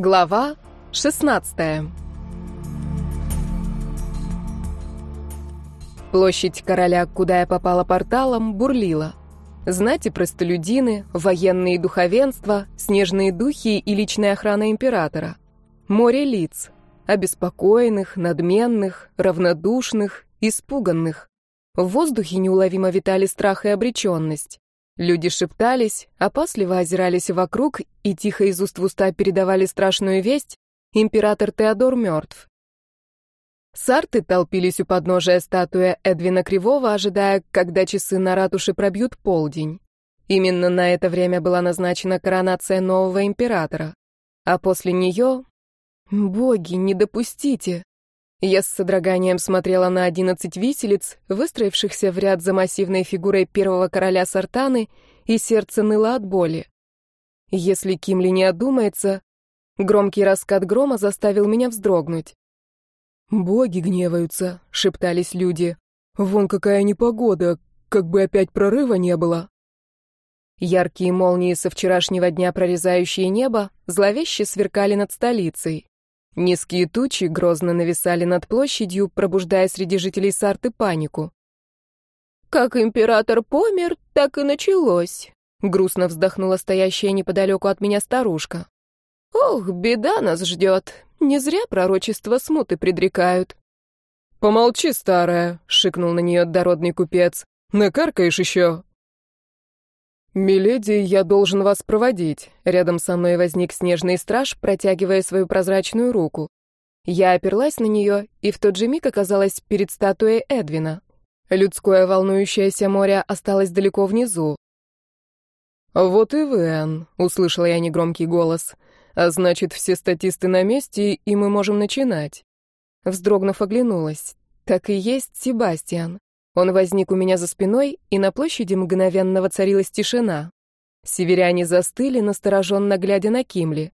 Глава 16 Площадь короля, куда я попала порталом, бурлила. Знати простолюдины, военные духовенства, снежные духи и личная охрана императора. Море лиц. Обеспокоенных, надменных, равнодушных, испуганных. В воздухе неуловимо витали страх и обреченность. Люди шептались, опасливо озирались вокруг и тихо из уст в уста передавали страшную весть «Император Теодор мертв». Сарты толпились у подножия статуи Эдвина Кривого, ожидая, когда часы на ратуше пробьют полдень. Именно на это время была назначена коронация нового императора. А после нее... Боги, не допустите! Я с содроганием смотрела на одиннадцать виселиц, выстроившихся в ряд за массивной фигурой первого короля Сартаны, и сердце ныло от боли. Если Кимли не одумается, громкий раскат грома заставил меня вздрогнуть. «Боги гневаются», — шептались люди. «Вон какая непогода, как бы опять прорыва не было». Яркие молнии со вчерашнего дня, прорезающие небо, зловеще сверкали над столицей. Низкие тучи грозно нависали над площадью, пробуждая среди жителей Сарты панику. «Как император помер, так и началось», — грустно вздохнула стоящая неподалеку от меня старушка. «Ох, беда нас ждет. Не зря пророчества смуты предрекают». «Помолчи, старая», — шикнул на нее дородный купец. «Накаркаешь еще?» «Миледи, я должен вас проводить». Рядом со мной возник снежный страж, протягивая свою прозрачную руку. Я оперлась на нее и в тот же миг оказалась перед статуей Эдвина. Людское волнующееся море осталось далеко внизу. «Вот и вы, Энн», — услышала я негромкий голос. «А значит, все статисты на месте, и мы можем начинать». Вздрогнув, оглянулась. Так и есть Себастьян. Он возник у меня за спиной, и на площади мгновенно воцарилась тишина. Северяне застыли, настороженно глядя на Кимли.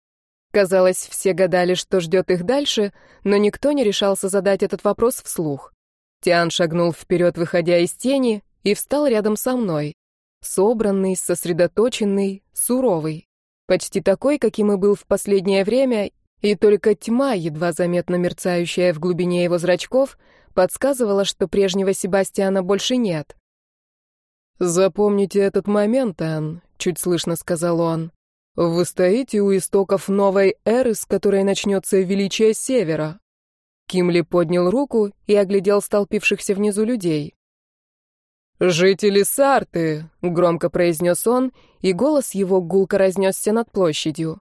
Казалось, все гадали, что ждет их дальше, но никто не решался задать этот вопрос вслух. Тиан шагнул вперед, выходя из тени, и встал рядом со мной. Собранный, сосредоточенный, суровый. Почти такой, каким и был в последнее время, и только тьма, едва заметно мерцающая в глубине его зрачков, подсказывала, что прежнего Себастьяна больше нет. «Запомните этот момент, Ан», — чуть слышно сказал он. «Вы стоите у истоков новой эры, с которой начнется величие Севера». Кимли поднял руку и оглядел столпившихся внизу людей. «Жители Сарты!» — громко произнес он, и голос его гулко разнесся над площадью.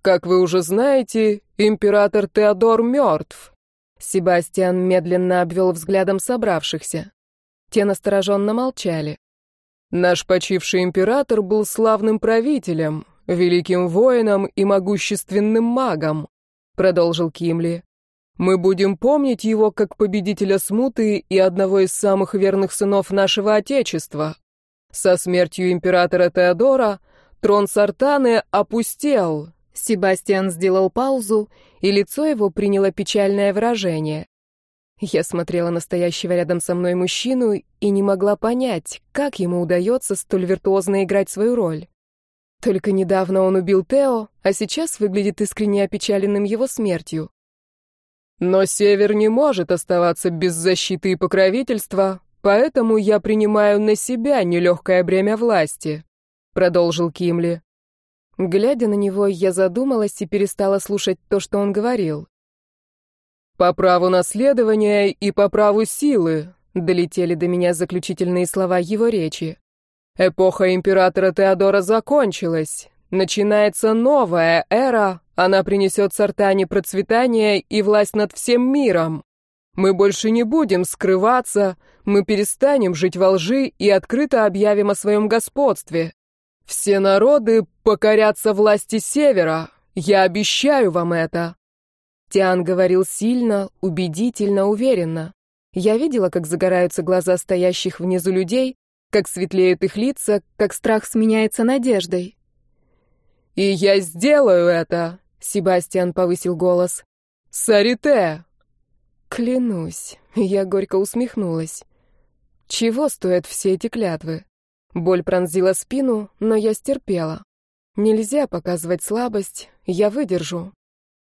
«Как вы уже знаете, император Теодор мертв. Себастьян медленно обвел взглядом собравшихся. Те настороженно молчали. «Наш почивший император был славным правителем, великим воином и могущественным магом», — продолжил Кимли. «Мы будем помнить его как победителя смуты и одного из самых верных сынов нашего Отечества. Со смертью императора Теодора трон Сартаны опустел, Себастьян сделал паузу, и лицо его приняло печальное выражение. Я смотрела на стоящего рядом со мной мужчину и не могла понять, как ему удается столь виртуозно играть свою роль. Только недавно он убил Тео, а сейчас выглядит искренне опечаленным его смертью. Но Север не может оставаться без защиты и покровительства, поэтому я принимаю на себя нелегкое бремя власти, продолжил Кимли. Глядя на него, я задумалась и перестала слушать то, что он говорил. «По праву наследования и по праву силы», — долетели до меня заключительные слова его речи. «Эпоха императора Теодора закончилась. Начинается новая эра, она принесет Сартане процветание и власть над всем миром. Мы больше не будем скрываться, мы перестанем жить во лжи и открыто объявим о своем господстве. Все народы покорятся власти Севера. Я обещаю вам это. Тиан говорил сильно, убедительно, уверенно. Я видела, как загораются глаза стоящих внизу людей, как светлеют их лица, как страх сменяется надеждой. «И я сделаю это!» — Себастьян повысил голос. «Сарите!» Клянусь, я горько усмехнулась. Чего стоят все эти клятвы? Боль пронзила спину, но я стерпела. Нельзя показывать слабость, я выдержу.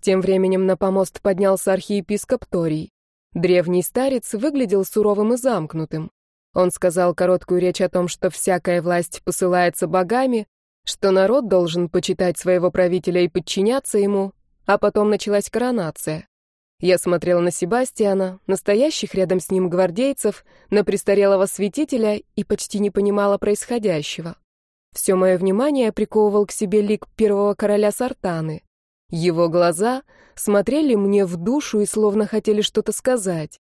Тем временем на помост поднялся архиепископ Торий. Древний старец выглядел суровым и замкнутым. Он сказал короткую речь о том, что всякая власть посылается богами, что народ должен почитать своего правителя и подчиняться ему, а потом началась коронация. Я смотрел на Себастьяна, настоящих рядом с ним гвардейцев, на престарелого святителя и почти не понимала происходящего. Все мое внимание приковывал к себе лик первого короля Сартаны. Его глаза смотрели мне в душу и словно хотели что-то сказать.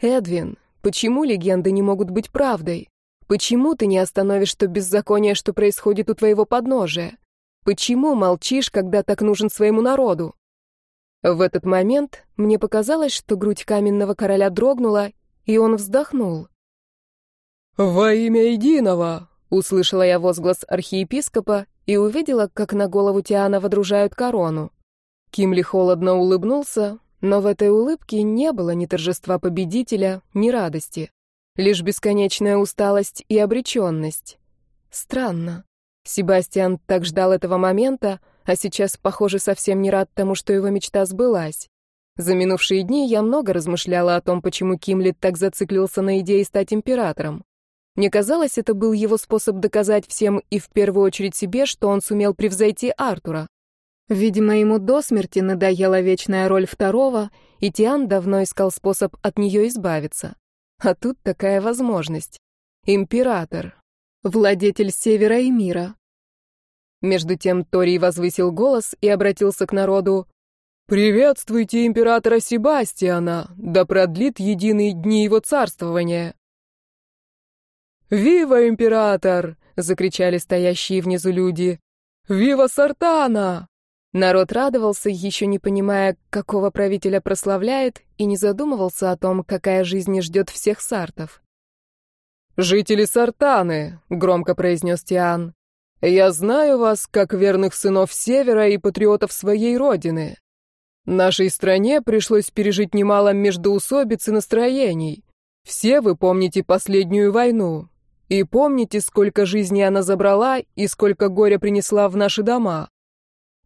«Эдвин, почему легенды не могут быть правдой? Почему ты не остановишь то беззаконие, что происходит у твоего подножия? Почему молчишь, когда так нужен своему народу?» В этот момент мне показалось, что грудь каменного короля дрогнула, и он вздохнул. «Во имя единого!» — услышала я возглас архиепископа и увидела, как на голову Тиана водружают корону. Кимли холодно улыбнулся, но в этой улыбке не было ни торжества победителя, ни радости. Лишь бесконечная усталость и обреченность. Странно. Себастьян так ждал этого момента, а сейчас, похоже, совсем не рад тому, что его мечта сбылась. За минувшие дни я много размышляла о том, почему Кимли так зациклился на идее стать императором. Мне казалось, это был его способ доказать всем и в первую очередь себе, что он сумел превзойти Артура. Видимо, ему до смерти надоела вечная роль второго, и Тиан давно искал способ от нее избавиться. А тут такая возможность. Император. Владетель Севера и мира. Между тем Торий возвысил голос и обратился к народу. «Приветствуйте императора Себастьяна, да продлит единые дни его царствования!» «Вива, император!» — закричали стоящие внизу люди. «Вива Сартана!» Народ радовался, еще не понимая, какого правителя прославляет, и не задумывался о том, какая жизнь ждет всех сартов. «Жители Сартаны!» — громко произнес Тиан. Я знаю вас как верных сынов Севера и патриотов своей родины. Нашей стране пришлось пережить немало междоусобиц и настроений. Все вы помните последнюю войну. И помните, сколько жизней она забрала и сколько горя принесла в наши дома.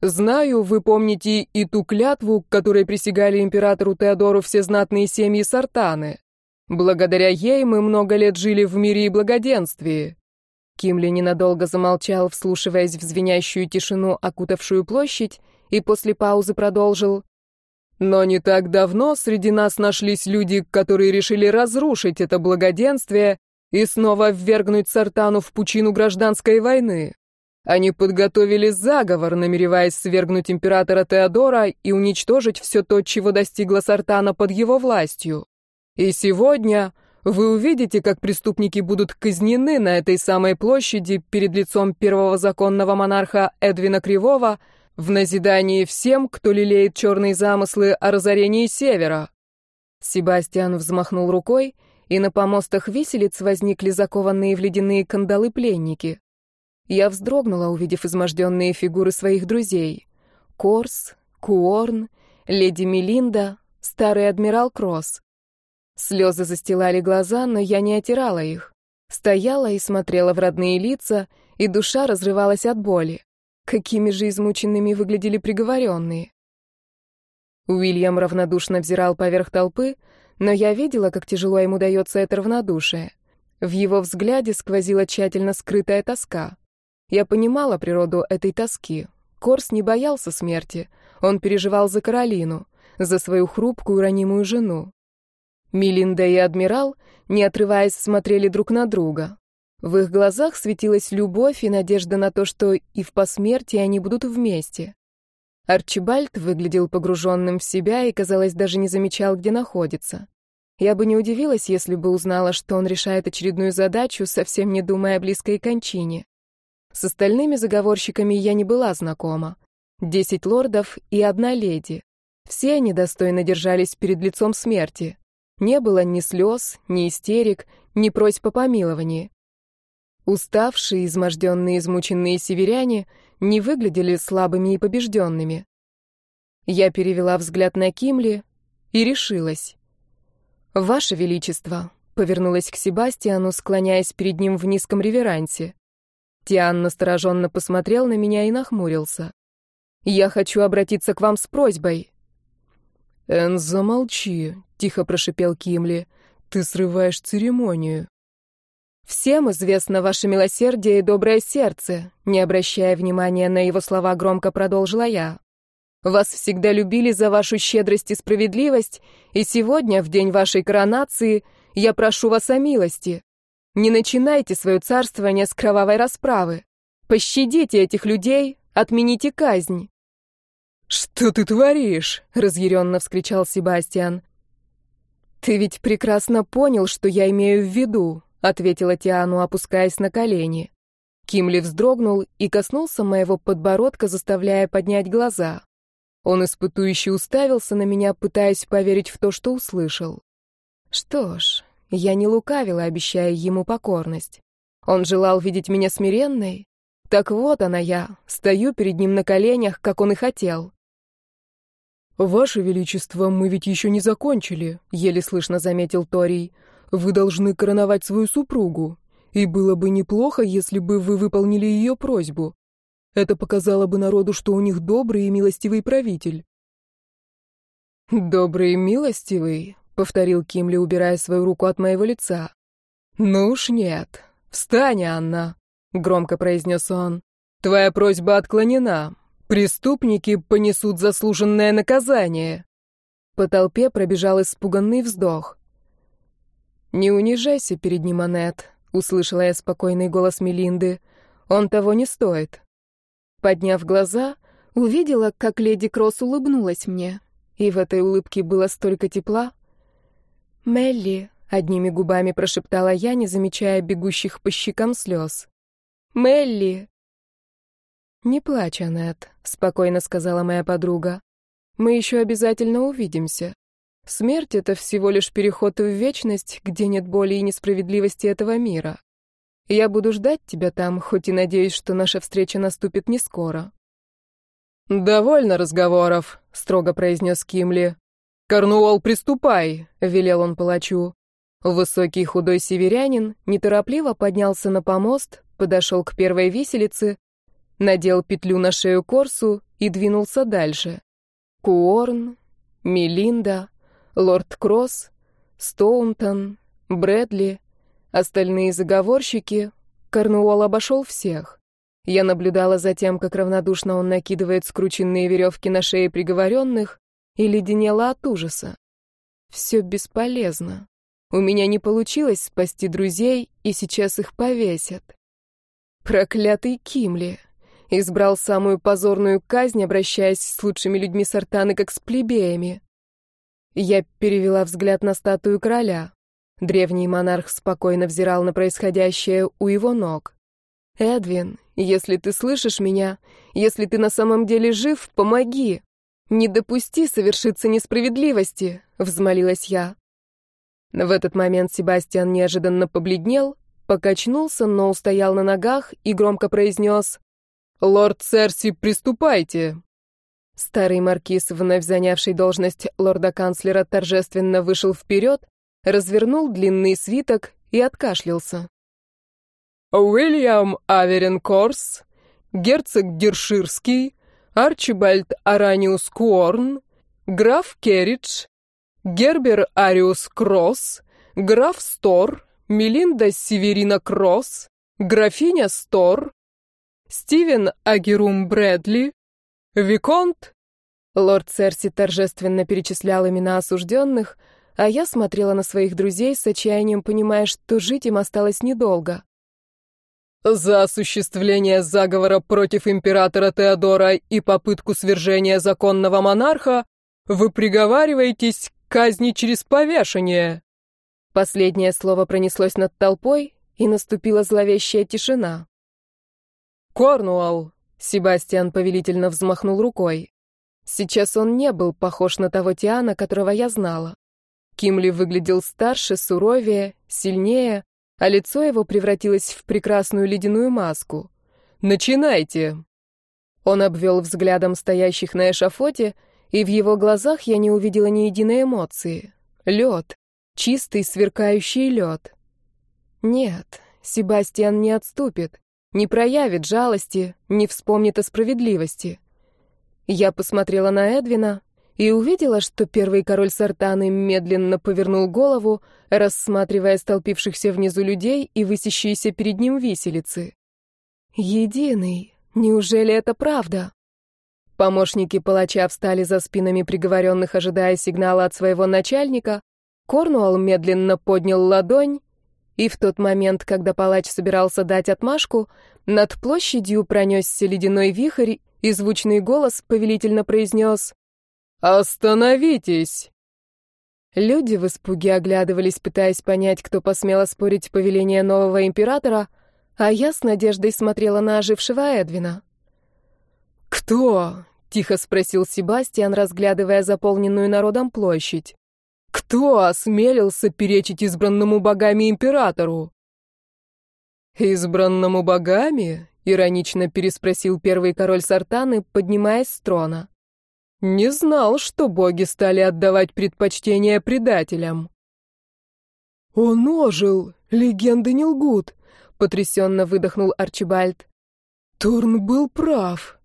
Знаю, вы помните и ту клятву, которой присягали императору Теодору все знатные семьи Сартаны. Благодаря ей мы много лет жили в мире и благоденствии. Кимли ненадолго замолчал, вслушиваясь в звенящую тишину, окутавшую площадь, и после паузы продолжил. «Но не так давно среди нас нашлись люди, которые решили разрушить это благоденствие и снова ввергнуть Сартану в пучину гражданской войны. Они подготовили заговор, намереваясь свергнуть императора Теодора и уничтожить все то, чего достигла Сартана под его властью. И сегодня вы увидите, как преступники будут казнены на этой самой площади перед лицом первого законного монарха Эдвина Кривого в назидании всем, кто лелеет черные замыслы о разорении Севера. Себастьян взмахнул рукой, и на помостах виселиц возникли закованные в ледяные кандалы пленники. Я вздрогнула, увидев изможденные фигуры своих друзей. Корс, Куорн, леди Мелинда, старый адмирал Кросс. Слезы застилали глаза, но я не отирала их. Стояла и смотрела в родные лица, и душа разрывалась от боли. Какими же измученными выглядели приговоренные. Уильям равнодушно взирал поверх толпы, но я видела, как тяжело ему дается это равнодушие. В его взгляде сквозила тщательно скрытая тоска. Я понимала природу этой тоски. Корс не боялся смерти. Он переживал за Каролину, за свою хрупкую ранимую жену. Милинда и адмирал, не отрываясь, смотрели друг на друга. В их глазах светилась любовь и надежда на то, что и в посмертии они будут вместе. Арчибальд выглядел погруженным в себя и, казалось, даже не замечал, где находится. Я бы не удивилась, если бы узнала, что он решает очередную задачу, совсем не думая о близкой кончине. С остальными заговорщиками я не была знакома. Десять лордов и одна леди. Все они достойно держались перед лицом смерти. Не было ни слез, ни истерик, ни просьб о помиловании. Уставшие, изможденные, измученные северяне не выглядели слабыми и побежденными. Я перевела взгляд на Кимли и решилась. «Ваше Величество», — повернулась к Себастьяну, склоняясь перед ним в низком реверансе. Тиан настороженно посмотрел на меня и нахмурился. «Я хочу обратиться к вам с просьбой». «Эн, замолчи», — тихо прошипел Кимли. «Ты срываешь церемонию». «Всем известно ваше милосердие и доброе сердце», — не обращая внимания на его слова, громко продолжила я. «Вас всегда любили за вашу щедрость и справедливость, и сегодня, в день вашей коронации, я прошу вас о милости. Не начинайте свое царствование с кровавой расправы. Пощадите этих людей, отмените казнь. «Что ты творишь?» — разъяренно вскричал Себастьян. «Ты ведь прекрасно понял, что я имею в виду», — ответила Тиану, опускаясь на колени. Кимли вздрогнул и коснулся моего подбородка, заставляя поднять глаза. Он испытующе уставился на меня, пытаясь поверить в то, что услышал. Что ж, я не лукавила, обещая ему покорность. Он желал видеть меня смиренной. Так вот она я, стою перед ним на коленях, как он и хотел. «Ваше Величество, мы ведь еще не закончили», — еле слышно заметил Торий. «Вы должны короновать свою супругу, и было бы неплохо, если бы вы выполнили ее просьбу. Это показало бы народу, что у них добрый и милостивый правитель». «Добрый и милостивый?» повторил Кимли, убирая свою руку от моего лица. Ну уж нет. Встань, Анна, громко произнес он. Твоя просьба отклонена. Преступники понесут заслуженное наказание. По толпе пробежал испуганный вздох. «Не унижайся перед ним, Анет», — услышала я спокойный голос Мелинды. «Он того не стоит». Подняв глаза, увидела, как леди Кросс улыбнулась мне, и в этой улыбке было столько тепла. «Мелли», — одними губами прошептала я, не замечая бегущих по щекам слез. «Мелли!» «Не плачь, Аннет», — спокойно сказала моя подруга. «Мы еще обязательно увидимся. Смерть — это всего лишь переход в вечность, где нет боли и несправедливости этого мира. Я буду ждать тебя там, хоть и надеюсь, что наша встреча наступит не скоро». «Довольно разговоров», — строго произнес Кимли. «Корнуолл, приступай!» — велел он палачу. Высокий худой северянин неторопливо поднялся на помост, подошел к первой виселице, надел петлю на шею Корсу и двинулся дальше. Куорн, Мелинда, Лорд Кросс, Стоунтон, Брэдли, остальные заговорщики. Корнуолл обошел всех. Я наблюдала за тем, как равнодушно он накидывает скрученные веревки на шеи приговоренных, и леденела от ужаса. Все бесполезно. У меня не получилось спасти друзей, и сейчас их повесят. Проклятый Кимли. Избрал самую позорную казнь, обращаясь с лучшими людьми Сартаны, как с плебеями. Я перевела взгляд на статую короля. Древний монарх спокойно взирал на происходящее у его ног. «Эдвин, если ты слышишь меня, если ты на самом деле жив, помоги!» «Не допусти совершиться несправедливости», — взмолилась я. В этот момент Себастьян неожиданно побледнел, покачнулся, но устоял на ногах и громко произнес «Лорд Церси, приступайте!» Старый маркиз, вновь занявший должность лорда-канцлера, торжественно вышел вперед, развернул длинный свиток и откашлялся. «Уильям Аверин Корс, герцог Дерширский, Арчибальд Араниус Куорн, граф Керридж, Гербер Ариус Кросс, граф Стор, Мелинда Северина Кросс, графиня Стор, Стивен Агерум Брэдли, Виконт. Лорд Серси торжественно перечислял имена осужденных, а я смотрела на своих друзей с отчаянием, понимая, что жить им осталось недолго. За осуществление заговора против императора Теодора и попытку свержения законного монарха вы приговариваетесь к казни через повешение. Последнее слово пронеслось над толпой, и наступила зловещая тишина. Корнуолл, Себастьян повелительно взмахнул рукой. Сейчас он не был похож на того Тиана, которого я знала. Кимли выглядел старше, суровее, сильнее, а лицо его превратилось в прекрасную ледяную маску. «Начинайте!» Он обвел взглядом стоящих на эшафоте, и в его глазах я не увидела ни единой эмоции. Лед. Чистый, сверкающий лед. Нет, Себастьян не отступит. Не проявит жалости, не вспомнит о справедливости. Я посмотрела на Эдвина и увидела, что первый король Сартаны медленно повернул голову, рассматривая столпившихся внизу людей и высящиеся перед ним виселицы. Единый, неужели это правда? Помощники палача встали за спинами приговоренных, ожидая сигнала от своего начальника. Корнуолл медленно поднял ладонь, и в тот момент, когда палач собирался дать отмашку, над площадью пронесся ледяной вихрь, и звучный голос повелительно произнес «Остановитесь!». Люди в испуге оглядывались, пытаясь понять, кто посмел оспорить повеление нового императора, а я с надеждой смотрела на ожившего Эдвина. «Кто?» — тихо спросил Себастьян, разглядывая заполненную народом площадь. Кто осмелился перечить избранному богами императору? Избранному богами? Иронично переспросил первый король Сартаны, поднимаясь с трона. Не знал, что боги стали отдавать предпочтение предателям. Он ожил, легенды не лгут, потрясенно выдохнул Арчибальд. Торн был прав.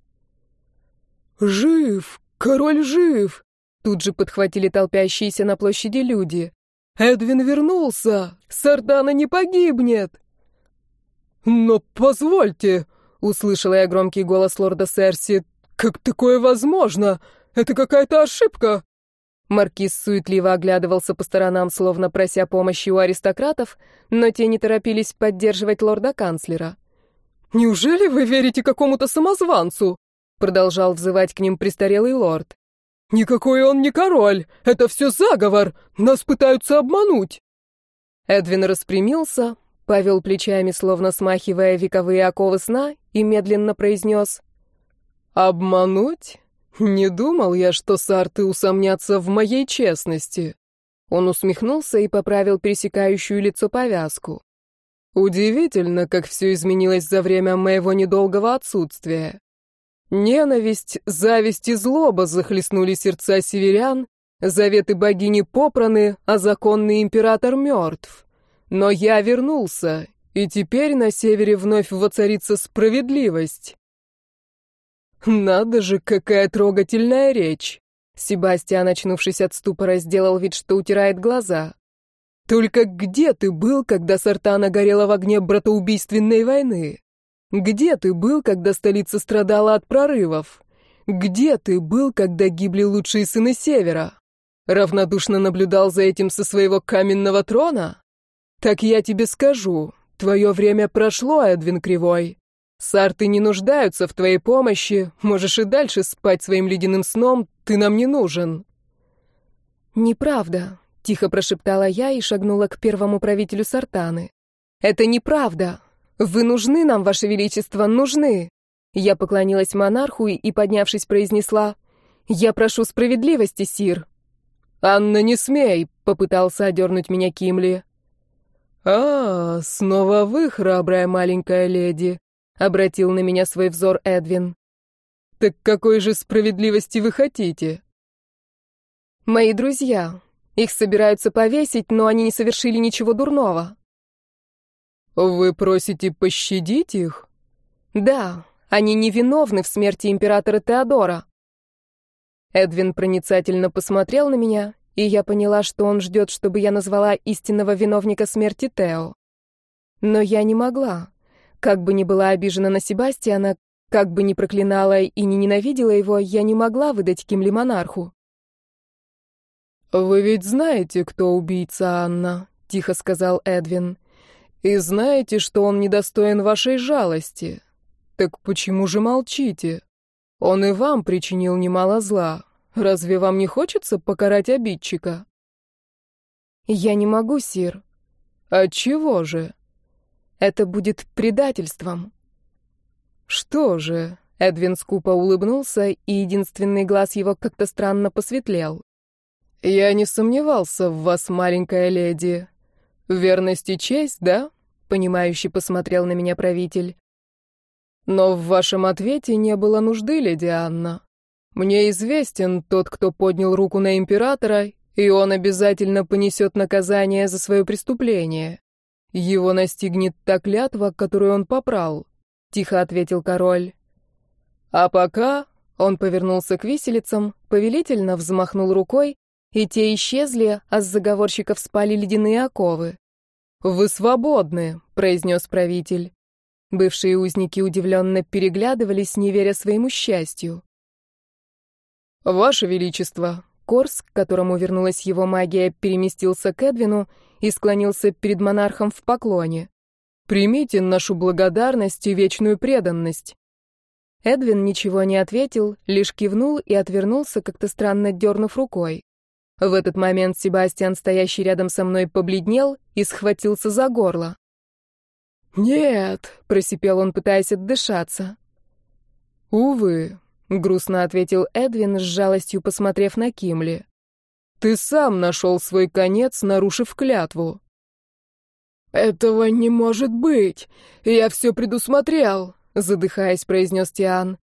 Жив, король жив, Тут же подхватили толпящиеся на площади люди. «Эдвин вернулся! Сардана не погибнет!» «Но позвольте!» — услышала я громкий голос лорда Серси. «Как такое возможно? Это какая-то ошибка!» Маркиз суетливо оглядывался по сторонам, словно прося помощи у аристократов, но те не торопились поддерживать лорда-канцлера. «Неужели вы верите какому-то самозванцу?» — продолжал взывать к ним престарелый лорд. «Никакой он не король! Это все заговор! Нас пытаются обмануть!» Эдвин распрямился, повел плечами, словно смахивая вековые оковы сна, и медленно произнес «Обмануть? Не думал я, что сарты усомнятся в моей честности». Он усмехнулся и поправил пересекающую лицо повязку. «Удивительно, как все изменилось за время моего недолгого отсутствия. Ненависть, зависть и злоба захлестнули сердца северян, заветы богини попраны, а законный император мертв. Но я вернулся, и теперь на севере вновь воцарится справедливость. Надо же, какая трогательная речь. Себастьян, очнувшись от ступора, сделал вид, что утирает глаза. Только где ты был, когда Сартана горела в огне братоубийственной войны? Где ты был, когда столица страдала от прорывов? Где ты был, когда гибли лучшие сыны Севера? Равнодушно наблюдал за этим со своего каменного трона? Так я тебе скажу, твое время прошло, Эдвин Кривой. Сарты не нуждаются в твоей помощи, можешь и дальше спать своим ледяным сном, ты нам не нужен. Неправда, тихо прошептала я и шагнула к первому правителю Сартаны. Это неправда. «Вы нужны нам, Ваше Величество, нужны!» Я поклонилась монарху и, поднявшись, произнесла «Я прошу справедливости, сир!» «Анна, не смей!» — попытался одернуть меня Кимли. «А, снова вы, храбрая маленькая леди!» — обратил на меня свой взор Эдвин. «Так какой же справедливости вы хотите?» «Мои друзья. Их собираются повесить, но они не совершили ничего дурного. «Вы просите пощадить их?» «Да, они невиновны в смерти императора Теодора». Эдвин проницательно посмотрел на меня, и я поняла, что он ждет, чтобы я назвала истинного виновника смерти Тео. Но я не могла. Как бы ни была обижена на Себастьяна, как бы ни проклинала и не ненавидела его, я не могла выдать Кимли монарху. «Вы ведь знаете, кто убийца Анна?» — тихо сказал Эдвин. И знаете, что он недостоин вашей жалости. Так почему же молчите? Он и вам причинил немало зла. Разве вам не хочется покарать обидчика? Я не могу, сир. Отчего же? Это будет предательством. Что же? Эдвин скупо улыбнулся, и единственный глаз его как-то странно посветлел. «Я не сомневался в вас, маленькая леди. «Верность и честь, да?» — понимающе посмотрел на меня правитель. «Но в вашем ответе не было нужды, леди Анна. Мне известен тот, кто поднял руку на императора, и он обязательно понесет наказание за свое преступление. Его настигнет та клятва, которую он попрал. тихо ответил король. А пока он повернулся к виселицам, повелительно взмахнул рукой, и те исчезли, а с заговорщиков спали ледяные оковы. «Вы свободны», — произнес правитель. Бывшие узники удивленно переглядывались, не веря своему счастью. «Ваше Величество!» Корс, к которому вернулась его магия, переместился к Эдвину и склонился перед монархом в поклоне. «Примите нашу благодарность и вечную преданность». Эдвин ничего не ответил, лишь кивнул и отвернулся, как-то странно дернув рукой. В этот момент Себастьян, стоящий рядом со мной, побледнел и схватился за горло. «Нет», — просипел он, пытаясь отдышаться. «Увы», — грустно ответил Эдвин, с жалостью посмотрев на Кимли. «Ты сам нашел свой конец, нарушив клятву». «Этого не может быть! Я все предусмотрел!» — задыхаясь, произнес Тиан.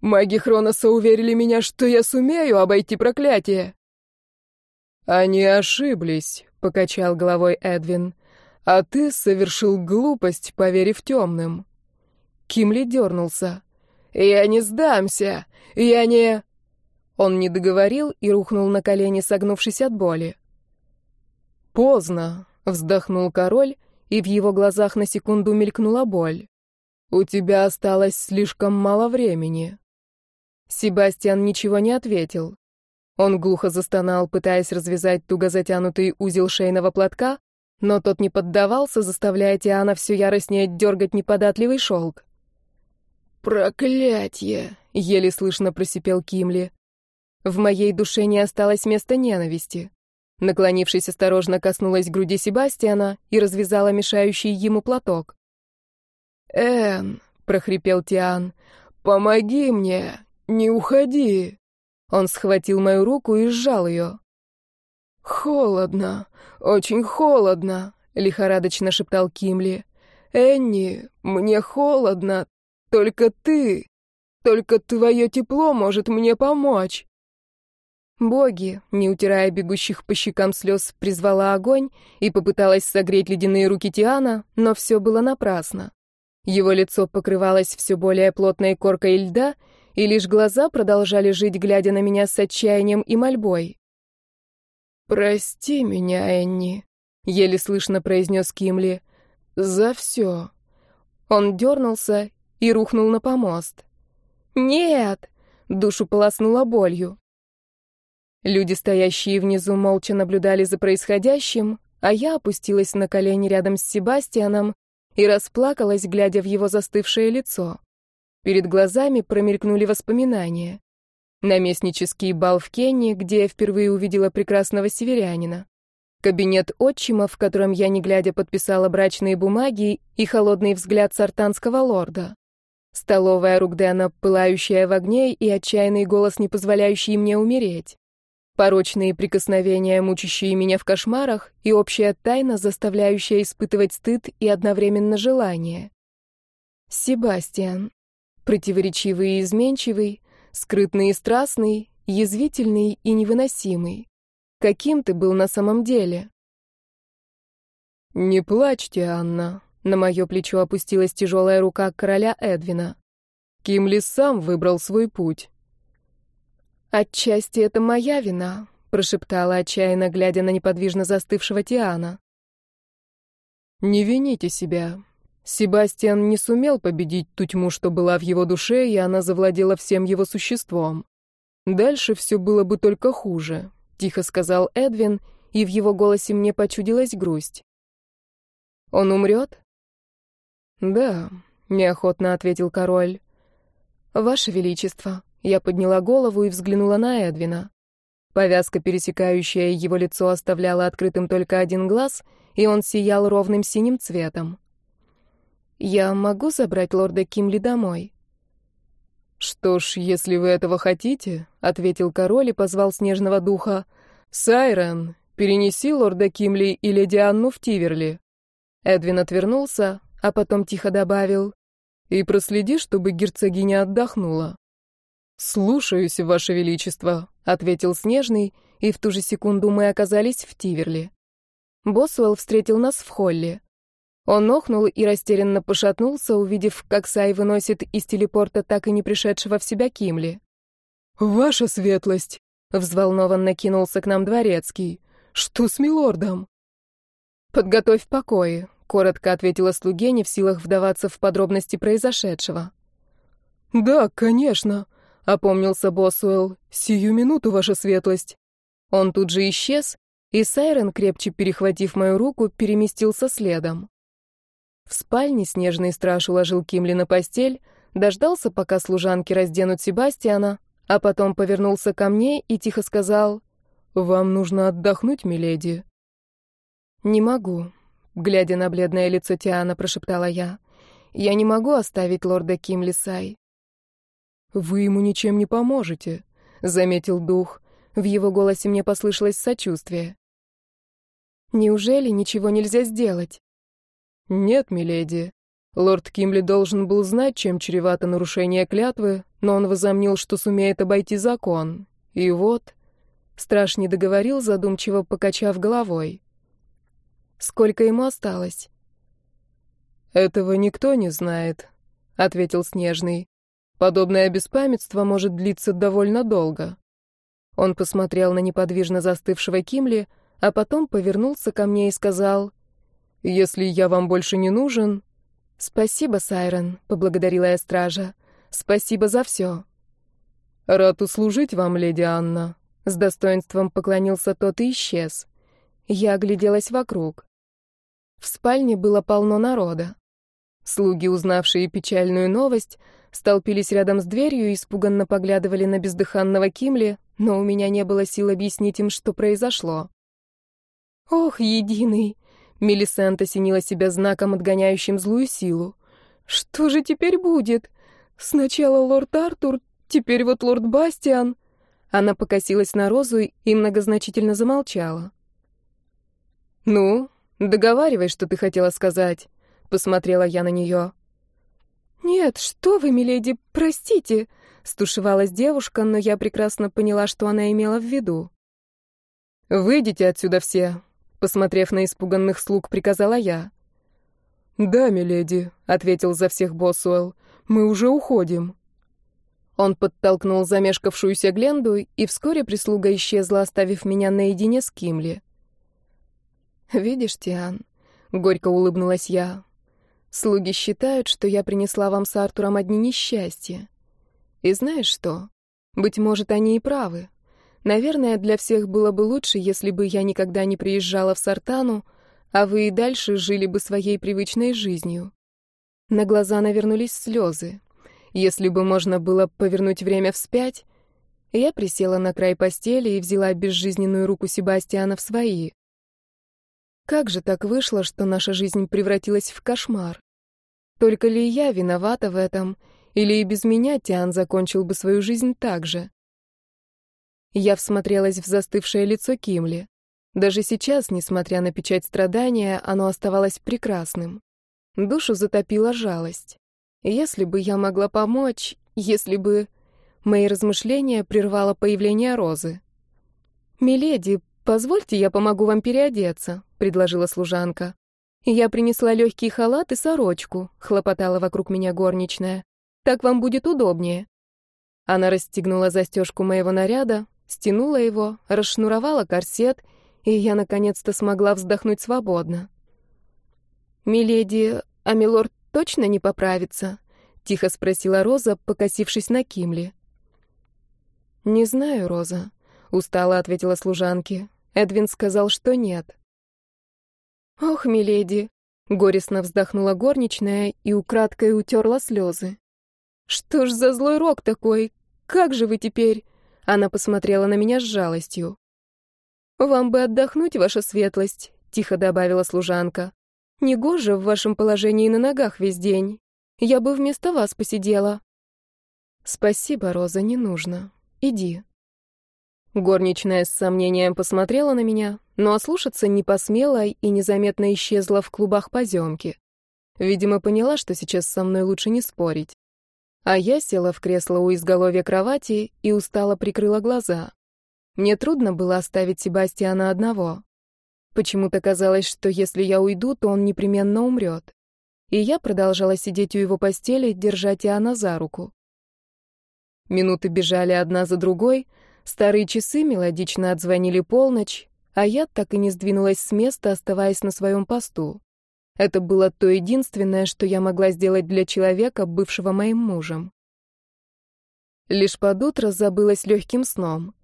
«Маги Хроноса уверили меня, что я сумею обойти проклятие». «Они ошиблись», — покачал головой Эдвин. «А ты совершил глупость, поверив темным». Кимли дернулся. «Я не сдамся! Я не...» Он не договорил и рухнул на колени, согнувшись от боли. «Поздно», — вздохнул король, и в его глазах на секунду мелькнула боль. «У тебя осталось слишком мало времени». Себастьян ничего не ответил. Он глухо застонал, пытаясь развязать туго затянутый узел шейного платка, но тот не поддавался, заставляя Тиана все яростнее дергать неподатливый шелк. «Проклятье!» — еле слышно просипел Кимли. В моей душе не осталось места ненависти. Наклонившись осторожно коснулась груди Себастьяна и развязала мешающий ему платок. «Эн!» — прохрипел Тиан. «Помоги мне! Не уходи!» Он схватил мою руку и сжал ее. «Холодно, очень холодно», — лихорадочно шептал Кимли. «Энни, мне холодно. Только ты, только твое тепло может мне помочь». Боги, не утирая бегущих по щекам слез, призвала огонь и попыталась согреть ледяные руки Тиана, но все было напрасно. Его лицо покрывалось все более плотной коркой льда, и лишь глаза продолжали жить, глядя на меня с отчаянием и мольбой. «Прости меня, Энни», — еле слышно произнес Кимли, — «за все». Он дернулся и рухнул на помост. «Нет!» — душу полоснула болью. Люди, стоящие внизу, молча наблюдали за происходящим, а я опустилась на колени рядом с Себастьяном и расплакалась, глядя в его застывшее лицо. Перед глазами промелькнули воспоминания. Наместнический бал в Кении, где я впервые увидела прекрасного северянина. Кабинет отчима, в котором я, не глядя, подписала брачные бумаги и холодный взгляд сартанского лорда. Столовая Ругдена, пылающая в огне, и отчаянный голос, не позволяющий мне умереть. Порочные прикосновения, мучащие меня в кошмарах, и общая тайна, заставляющая испытывать стыд и одновременно желание. Себастьян. Противоречивый и изменчивый, скрытный и страстный, язвительный и невыносимый. Каким ты был на самом деле? «Не плачьте, Анна», — на мое плечо опустилась тяжелая рука короля Эдвина. Кимли сам выбрал свой путь. «Отчасти это моя вина», — прошептала отчаянно, глядя на неподвижно застывшего Тиана. «Не вините себя. Себастьян не сумел победить ту тьму, что была в его душе, и она завладела всем его существом. Дальше все было бы только хуже, тихо сказал Эдвин, и в его голосе мне почудилась грусть. Он умрет? Да, неохотно ответил король. Ваше величество, я подняла голову и взглянула на Эдвина. Повязка, пересекающая его лицо, оставляла открытым только один глаз, и он сиял ровным синим цветом. «Я могу забрать лорда Кимли домой?» «Что ж, если вы этого хотите», — ответил король и позвал снежного духа. «Сайрон, перенеси лорда Кимли и леди Анну в Тиверли». Эдвин отвернулся, а потом тихо добавил. «И проследи, чтобы герцогиня отдохнула». «Слушаюсь, ваше величество», — ответил Снежный, и в ту же секунду мы оказались в Тиверли. Босуэлл встретил нас в холле. Он охнул и растерянно пошатнулся, увидев, как Сай выносит из телепорта так и не пришедшего в себя Кимли. «Ваша светлость!» — взволнованно кинулся к нам дворецкий. «Что с милордом?» «Подготовь покои», — коротко ответила слуге, не в силах вдаваться в подробности произошедшего. «Да, конечно», — опомнился Босуэлл. «Сию минуту, ваша светлость». Он тут же исчез, и Сайрен, крепче перехватив мою руку, переместился следом. В спальне снежный страж уложил Кимли на постель, дождался, пока служанки разденут Себастьяна, а потом повернулся ко мне и тихо сказал «Вам нужно отдохнуть, миледи». «Не могу», — глядя на бледное лицо Тиана, прошептала я. «Я не могу оставить лорда Кимли Сай». «Вы ему ничем не поможете», — заметил дух. В его голосе мне послышалось сочувствие. «Неужели ничего нельзя сделать?» «Нет, миледи. Лорд Кимли должен был знать, чем чревато нарушение клятвы, но он возомнил, что сумеет обойти закон. И вот...» Страж не договорил, задумчиво покачав головой. «Сколько ему осталось?» «Этого никто не знает», — ответил Снежный. «Подобное беспамятство может длиться довольно долго». Он посмотрел на неподвижно застывшего Кимли, а потом повернулся ко мне и сказал... Если я вам больше не нужен...» «Спасибо, Сайрон», — поблагодарила я стража. «Спасибо за все». «Рад услужить вам, леди Анна», — с достоинством поклонился тот и исчез. Я огляделась вокруг. В спальне было полно народа. Слуги, узнавшие печальную новость, столпились рядом с дверью и испуганно поглядывали на бездыханного Кимли, но у меня не было сил объяснить им, что произошло. «Ох, единый!» Мелисент осенила себя знаком, отгоняющим злую силу. «Что же теперь будет? Сначала лорд Артур, теперь вот лорд Бастиан». Она покосилась на Розу и многозначительно замолчала. «Ну, договаривай, что ты хотела сказать», — посмотрела я на нее. «Нет, что вы, миледи, простите», — стушевалась девушка, но я прекрасно поняла, что она имела в виду. «Выйдите отсюда все», Посмотрев на испуганных слуг, приказала я. «Да, миледи», — ответил за всех Босуэлл, — «мы уже уходим». Он подтолкнул замешкавшуюся Гленду, и вскоре прислуга исчезла, оставив меня наедине с Кимли. «Видишь, Тиан», — горько улыбнулась я, — «слуги считают, что я принесла вам с Артуром одни несчастья. И знаешь что? Быть может, они и правы. Наверное, для всех было бы лучше, если бы я никогда не приезжала в Сартану, а вы и дальше жили бы своей привычной жизнью. На глаза навернулись слезы. Если бы можно было повернуть время вспять, я присела на край постели и взяла безжизненную руку Себастьяна в свои. Как же так вышло, что наша жизнь превратилась в кошмар? Только ли я виновата в этом, или и без меня Тиан закончил бы свою жизнь так же? Я всмотрелась в застывшее лицо Кимли. Даже сейчас, несмотря на печать страдания, оно оставалось прекрасным. Душу затопила жалость. Если бы я могла помочь, если бы... Мои размышления прервало появление Розы. «Миледи, позвольте, я помогу вам переодеться», — предложила служанка. «Я принесла легкий халат и сорочку», — хлопотала вокруг меня горничная. «Так вам будет удобнее». Она расстегнула застежку моего наряда, стянула его, расшнуровала корсет, и я наконец-то смогла вздохнуть свободно. «Миледи, а милорд точно не поправится?» — тихо спросила Роза, покосившись на Кимли. «Не знаю, Роза», — устало ответила служанке. Эдвин сказал, что нет. «Ох, миледи!» — горестно вздохнула горничная и украдкой утерла слезы. «Что ж за злой рок такой? Как же вы теперь?» Она посмотрела на меня с жалостью. «Вам бы отдохнуть, ваша светлость», — тихо добавила служанка. «Негоже в вашем положении на ногах весь день. Я бы вместо вас посидела». «Спасибо, Роза, не нужно. Иди». Горничная с сомнением посмотрела на меня, но ослушаться не посмела и незаметно исчезла в клубах поземки. Видимо, поняла, что сейчас со мной лучше не спорить. А я села в кресло у изголовья кровати и устало прикрыла глаза. Мне трудно было оставить Себастьяна одного. Почему-то казалось, что если я уйду, то он непременно умрет. И я продолжала сидеть у его постели, держа Тиана за руку. Минуты бежали одна за другой, старые часы мелодично отзвонили полночь, а я так и не сдвинулась с места, оставаясь на своем посту. Это было то единственное, что я могла сделать для человека, бывшего моим мужем. Лишь под утро забылась легким сном.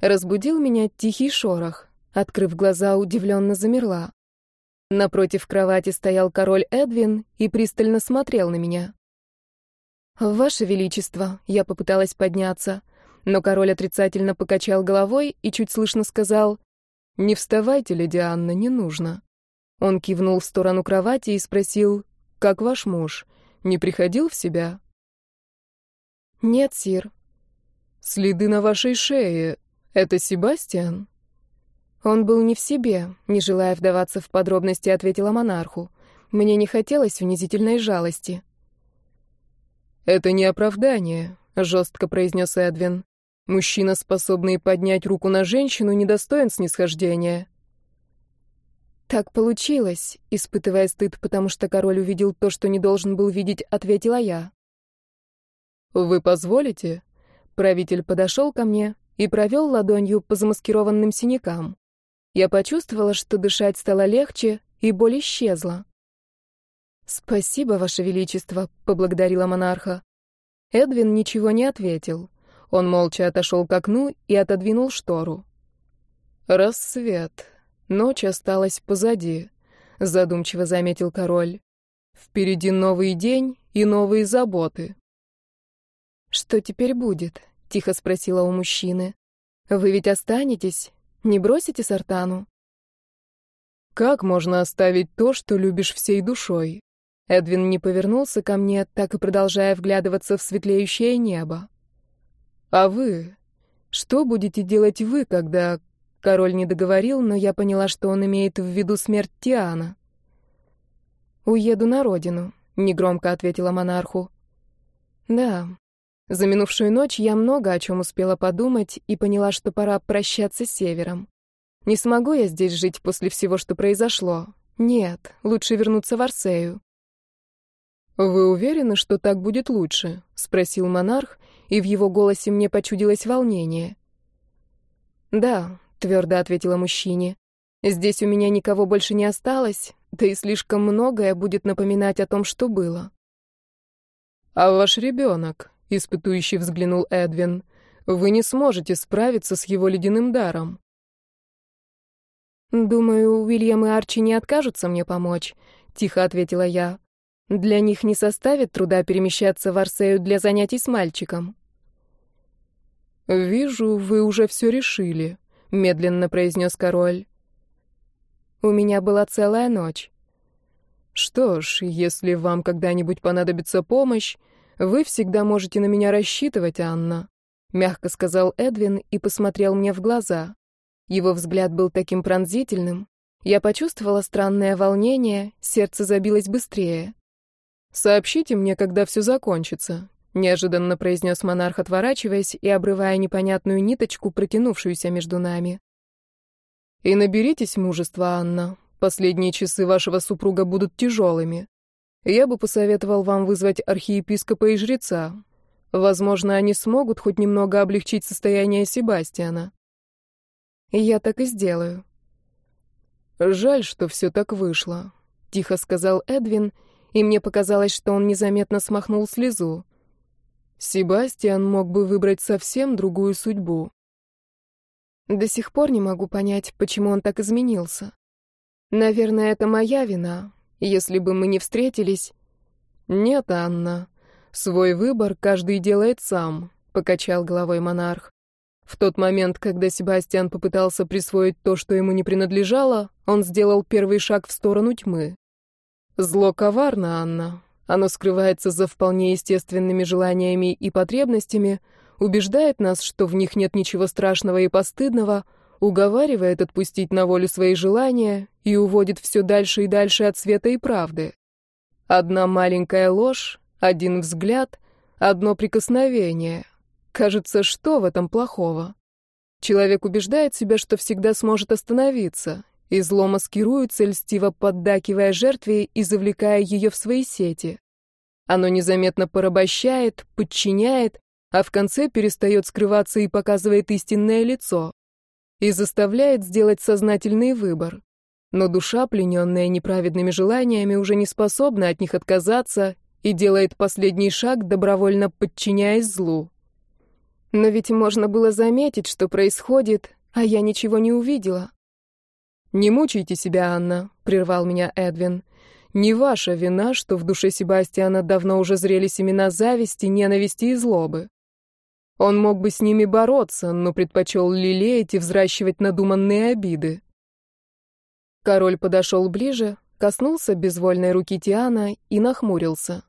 Разбудил меня тихий шорох. Открыв глаза, удивленно замерла. Напротив кровати стоял король Эдвин и пристально смотрел на меня. «Ваше Величество», — я попыталась подняться, но король отрицательно покачал головой и чуть слышно сказал, «Не вставайте, леди Анна, не нужно». Он кивнул в сторону кровати и спросил, «Как ваш муж? Не приходил в себя?» «Нет, сир». «Следы на вашей шее. Это Себастьян?» Он был не в себе, не желая вдаваться в подробности, ответила монарху. Мне не хотелось унизительной жалости. «Это не оправдание», — жестко произнес Эдвин. «Мужчина, способный поднять руку на женщину, недостоин снисхождения». «Так получилось», — испытывая стыд, потому что король увидел то, что не должен был видеть, ответила я. «Вы позволите?» Правитель подошел ко мне и провел ладонью по замаскированным синякам. Я почувствовала, что дышать стало легче, и боль исчезла. «Спасибо, Ваше Величество», — поблагодарила монарха. Эдвин ничего не ответил. Он молча отошел к окну и отодвинул штору. «Рассвет. Ночь осталась позади», — задумчиво заметил король. «Впереди новый день и новые заботы». «Что теперь будет?» — тихо спросила у мужчины. «Вы ведь останетесь? Не бросите Сартану?» «Как можно оставить то, что любишь всей душой?» Эдвин не повернулся ко мне, так и продолжая вглядываться в светлеющее небо. «А вы? Что будете делать вы, когда...» Король не договорил, но я поняла, что он имеет в виду смерть Тиана. «Уеду на родину», — негромко ответила монарху. «Да, за минувшую ночь я много о чем успела подумать и поняла, что пора прощаться с Севером. Не смогу я здесь жить после всего, что произошло. Нет, лучше вернуться в Арсею. «Вы уверены, что так будет лучше?» — спросил монарх, и в его голосе мне почудилось волнение. «Да», — твердо ответила мужчине. «Здесь у меня никого больше не осталось, да и слишком многое будет напоминать о том, что было». «А ваш ребенок?» — испытующий взглянул Эдвин. «Вы не сможете справиться с его ледяным даром». «Думаю, Уильям и Арчи не откажутся мне помочь», — тихо ответила я. «Для них не составит труда перемещаться в Арсею для занятий с мальчиком». «Вижу, вы уже все решили», — медленно произнес король. «У меня была целая ночь». «Что ж, если вам когда-нибудь понадобится помощь, «Вы всегда можете на меня рассчитывать, Анна», — мягко сказал Эдвин и посмотрел мне в глаза. Его взгляд был таким пронзительным. Я почувствовала странное волнение, сердце забилось быстрее. «Сообщите мне, когда все закончится», — неожиданно произнес монарх, отворачиваясь и обрывая непонятную ниточку, протянувшуюся между нами. «И наберитесь мужества, Анна. Последние часы вашего супруга будут тяжелыми. Я бы посоветовал вам вызвать архиепископа и жреца. Возможно, они смогут хоть немного облегчить состояние Себастьяна. Я так и сделаю. Жаль, что все так вышло, тихо сказал Эдвин, и мне показалось, что он незаметно смахнул слезу. Себастьян мог бы выбрать совсем другую судьбу. До сих пор не могу понять, почему он так изменился. Наверное, это моя вина, если бы мы не встретились... Нет, Анна. Свой выбор каждый делает сам, покачал головой монарх. В тот момент, когда Себастьян попытался присвоить то, что ему не принадлежало, он сделал первый шаг в сторону тьмы. Зло коварно, Анна. Оно скрывается за вполне естественными желаниями и потребностями, убеждает нас, что в них нет ничего страшного и постыдного, уговаривает отпустить на волю свои желания и уводит все дальше и дальше от света и правды. Одна маленькая ложь, один взгляд, одно прикосновение. Кажется, что в этом плохого? Человек убеждает себя, что всегда сможет остановиться, и зло маскируется, льстиво поддакивая жертве и завлекая ее в свои сети. Оно незаметно порабощает, подчиняет, а в конце перестает скрываться и показывает истинное лицо. И заставляет сделать сознательный выбор. Но душа, плененная неправедными желаниями, уже не способна от них отказаться и делает последний шаг, добровольно подчиняясь злу. Но ведь можно было заметить, что происходит, а я ничего не увидела. «Не мучайте себя, Анна», — прервал меня Эдвин. «Не ваша вина, что в душе Себастьяна давно уже зрели семена зависти, ненависти и злобы. Он мог бы с ними бороться, но предпочел лелеять и взращивать надуманные обиды». Король подошел ближе, коснулся безвольной руки Тиана и нахмурился.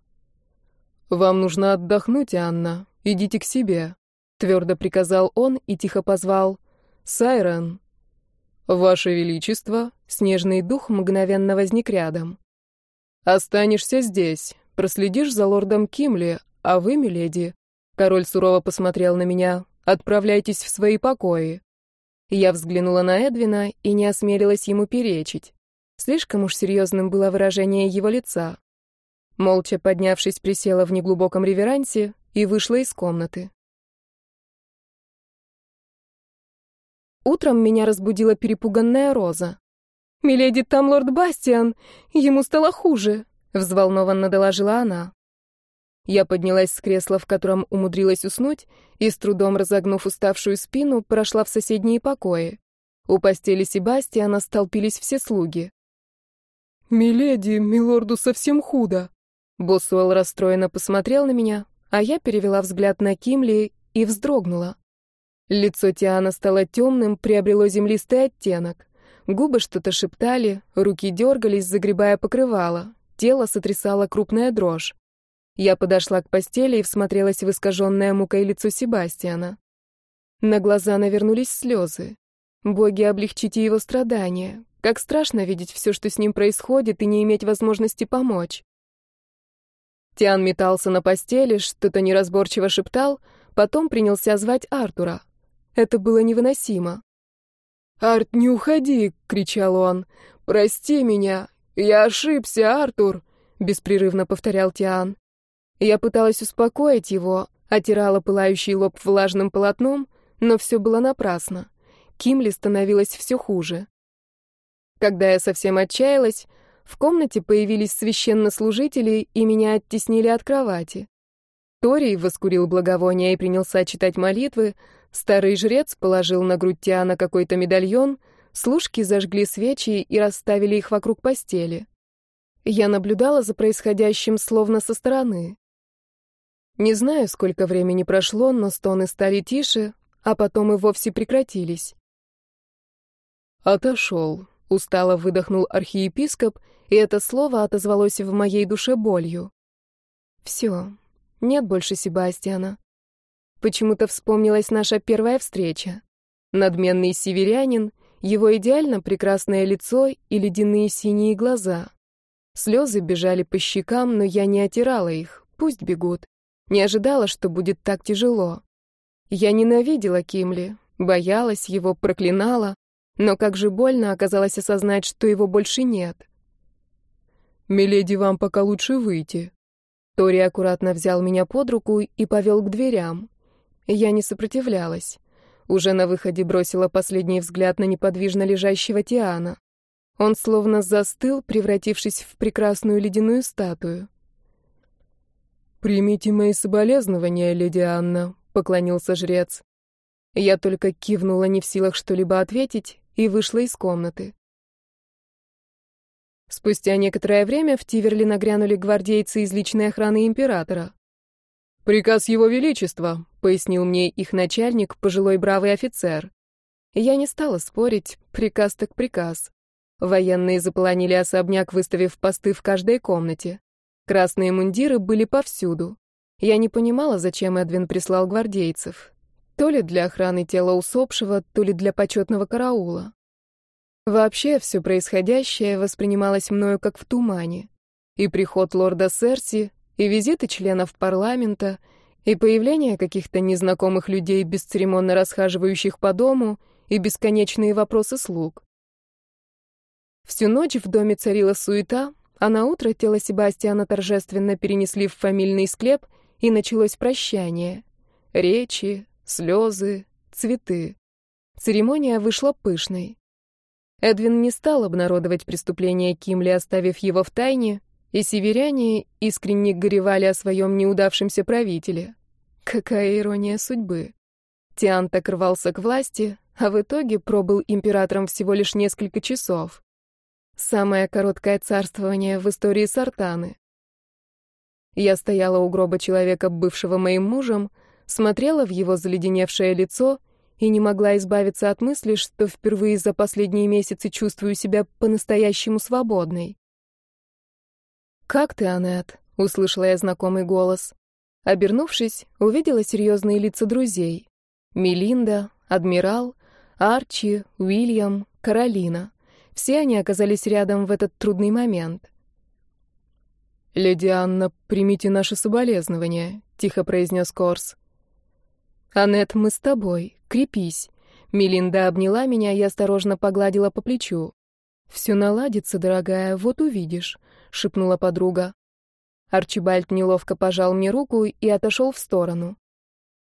«Вам нужно отдохнуть, Анна. Идите к себе», — твердо приказал он и тихо позвал. «Сайрон». «Ваше Величество!» — снежный дух мгновенно возник рядом. «Останешься здесь, проследишь за лордом Кимли, а вы, миледи...» Король сурово посмотрел на меня. «Отправляйтесь в свои покои». Я взглянула на Эдвина и не осмелилась ему перечить. Слишком уж серьезным было выражение его лица. Молча поднявшись, присела в неглубоком реверансе и вышла из комнаты. Утром меня разбудила перепуганная Роза. «Миледи, там лорд Бастиан! Ему стало хуже!» — взволнованно доложила она. Я поднялась с кресла, в котором умудрилась уснуть, и, с трудом разогнув уставшую спину, прошла в соседние покои. У постели Себастьяна столпились все слуги. «Миледи, милорду совсем худо!» Боссуэлл расстроенно посмотрел на меня, а я перевела взгляд на Кимли и вздрогнула. Лицо Тиана стало темным, приобрело землистый оттенок. Губы что-то шептали, руки дергались, загребая покрывало. Тело сотрясало крупная дрожь. Я подошла к постели и всмотрелась в искаженное мукой лицо Себастьяна. На глаза навернулись слезы. Боги, облегчите его страдания. Как страшно видеть все, что с ним происходит, и не иметь возможности помочь. Тиан метался на постели, что-то неразборчиво шептал, потом принялся звать Артура. Это было невыносимо. «Арт, не уходи!» — кричал он. «Прости меня! Я ошибся, Артур!» — беспрерывно повторял Тиан. Я пыталась успокоить его, отирала пылающий лоб влажным полотном, но все было напрасно. Кимли становилось все хуже. Когда я совсем отчаялась, в комнате появились священнослужители и меня оттеснили от кровати. Торий воскурил благовония и принялся читать молитвы, Старый жрец положил на грудь Тиана какой-то медальон, служки зажгли свечи и расставили их вокруг постели. Я наблюдала за происходящим словно со стороны. Не знаю, сколько времени прошло, но стоны стали тише, а потом и вовсе прекратились. «Отошел», — устало выдохнул архиепископ, и это слово отозвалось в моей душе болью. «Все, нет больше Себастьяна. Почему-то вспомнилась наша первая встреча. Надменный северянин, его идеально прекрасное лицо и ледяные синие глаза. Слезы бежали по щекам, но я не отирала их, пусть бегут. Не ожидала, что будет так тяжело. Я ненавидела Кимли, боялась его, проклинала, но как же больно оказалось осознать, что его больше нет. «Миледи, вам пока лучше выйти». Тори аккуратно взял меня под руку и повел к дверям. Я не сопротивлялась. Уже на выходе бросила последний взгляд на неподвижно лежащего Тиана. Он словно застыл, превратившись в прекрасную ледяную статую. «Примите мои соболезнования, леди Анна», — поклонился жрец. Я только кивнула не в силах что-либо ответить и вышла из комнаты. Спустя некоторое время в Тиверли нагрянули гвардейцы из личной охраны императора. «Приказ Его Величества», — пояснил мне их начальник, пожилой бравый офицер. Я не стала спорить, приказ так приказ. Военные заполонили особняк, выставив посты в каждой комнате. Красные мундиры были повсюду. Я не понимала, зачем Эдвин прислал гвардейцев. То ли для охраны тела усопшего, то ли для почетного караула. Вообще, все происходящее воспринималось мною как в тумане. И приход лорда Серси, и визиты членов парламента, и появление каких-то незнакомых людей, бесцеремонно расхаживающих по дому, и бесконечные вопросы слуг. Всю ночь в доме царила суета, а на утро тело Себастьяна торжественно перенесли в фамильный склеп, и началось прощание. Речи, слезы, цветы. Церемония вышла пышной. Эдвин не стал обнародовать преступление Кимли, оставив его в тайне, и северяне искренне горевали о своем неудавшемся правителе. Какая ирония судьбы. Тиан так рвался к власти, а в итоге пробыл императором всего лишь несколько часов. Самое короткое царствование в истории Сартаны. Я стояла у гроба человека, бывшего моим мужем, смотрела в его заледеневшее лицо и не могла избавиться от мысли, что впервые за последние месяцы чувствую себя по-настоящему свободной. «Как ты, Аннет?» — услышала я знакомый голос. Обернувшись, увидела серьезные лица друзей. Мелинда, Адмирал, Арчи, Уильям, Каролина. Все они оказались рядом в этот трудный момент. «Леди Анна, примите наши соболезнования», — тихо произнес Корс. «Аннет, мы с тобой. Крепись». Мелинда обняла меня и осторожно погладила по плечу. «Все наладится, дорогая, вот увидишь», — шепнула подруга. Арчибальд неловко пожал мне руку и отошел в сторону.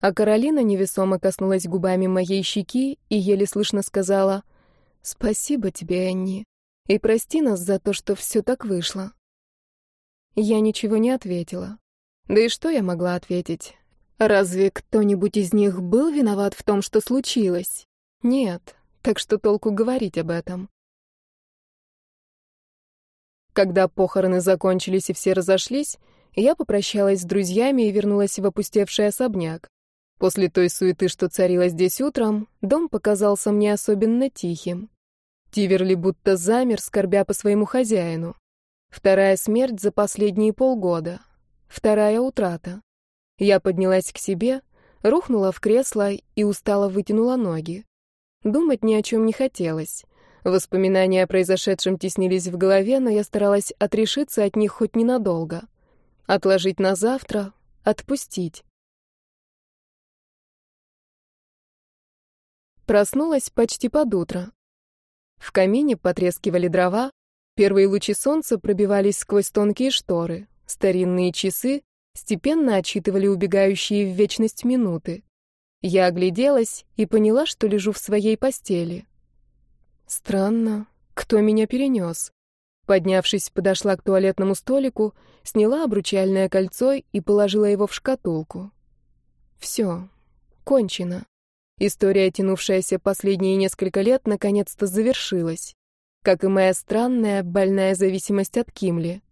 А Каролина невесомо коснулась губами моей щеки и еле слышно сказала «Спасибо тебе, Энни, и прости нас за то, что все так вышло». Я ничего не ответила. Да и что я могла ответить? Разве кто-нибудь из них был виноват в том, что случилось? Нет, так что толку говорить об этом. Когда похороны закончились и все разошлись, я попрощалась с друзьями и вернулась в опустевший особняк. После той суеты, что царила здесь утром, дом показался мне особенно тихим. Тиверли будто замер, скорбя по своему хозяину. Вторая смерть за последние полгода. Вторая утрата. Я поднялась к себе, рухнула в кресло и устало вытянула ноги. Думать ни о чем не хотелось. Воспоминания о произошедшем теснились в голове, но я старалась отрешиться от них хоть ненадолго. Отложить на завтра, отпустить. Проснулась почти под утро. В камине потрескивали дрова, первые лучи солнца пробивались сквозь тонкие шторы, старинные часы степенно отчитывали убегающие в вечность минуты. Я огляделась и поняла, что лежу в своей постели. Странно, кто меня перенес? Поднявшись, подошла к туалетному столику, сняла обручальное кольцо и положила его в шкатулку. Все, кончено. История, тянувшаяся последние несколько лет, наконец-то завершилась. Как и моя странная, больная зависимость от Кимли.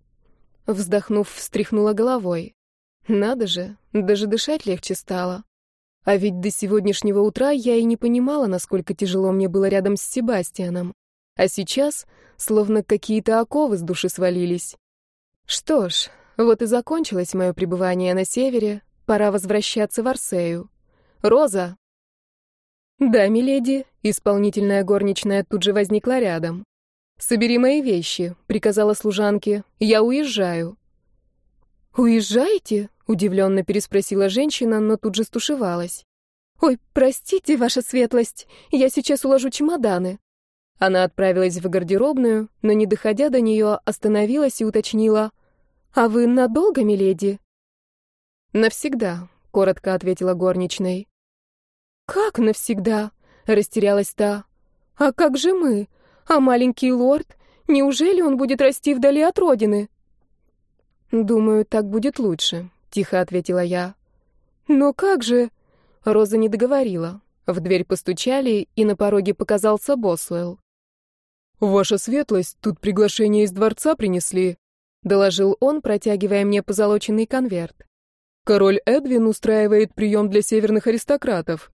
Вздохнув, встряхнула головой. Надо же, даже дышать легче стало. А ведь до сегодняшнего утра я и не понимала, насколько тяжело мне было рядом с Себастьяном. А сейчас словно какие-то оковы с души свалились. Что ж, вот и закончилось мое пребывание на севере. Пора возвращаться в Арсею. Роза. Да, миледи, исполнительная горничная тут же возникла рядом. Собери мои вещи, приказала служанке. Я уезжаю. «Уезжаете?» — удивленно переспросила женщина, но тут же стушевалась. «Ой, простите, ваша светлость, я сейчас уложу чемоданы». Она отправилась в гардеробную, но, не доходя до нее, остановилась и уточнила. «А вы надолго, миледи?» «Навсегда», — коротко ответила горничной. «Как навсегда?» — растерялась та. «А как же мы? А маленький лорд? Неужели он будет расти вдали от родины?» «Думаю, так будет лучше», — тихо ответила я. «Но как же...» Роза не договорила. В дверь постучали, и на пороге показался Босуэлл. «Ваша светлость, тут приглашение из дворца принесли», — доложил он, протягивая мне позолоченный конверт. «Король Эдвин устраивает прием для северных аристократов».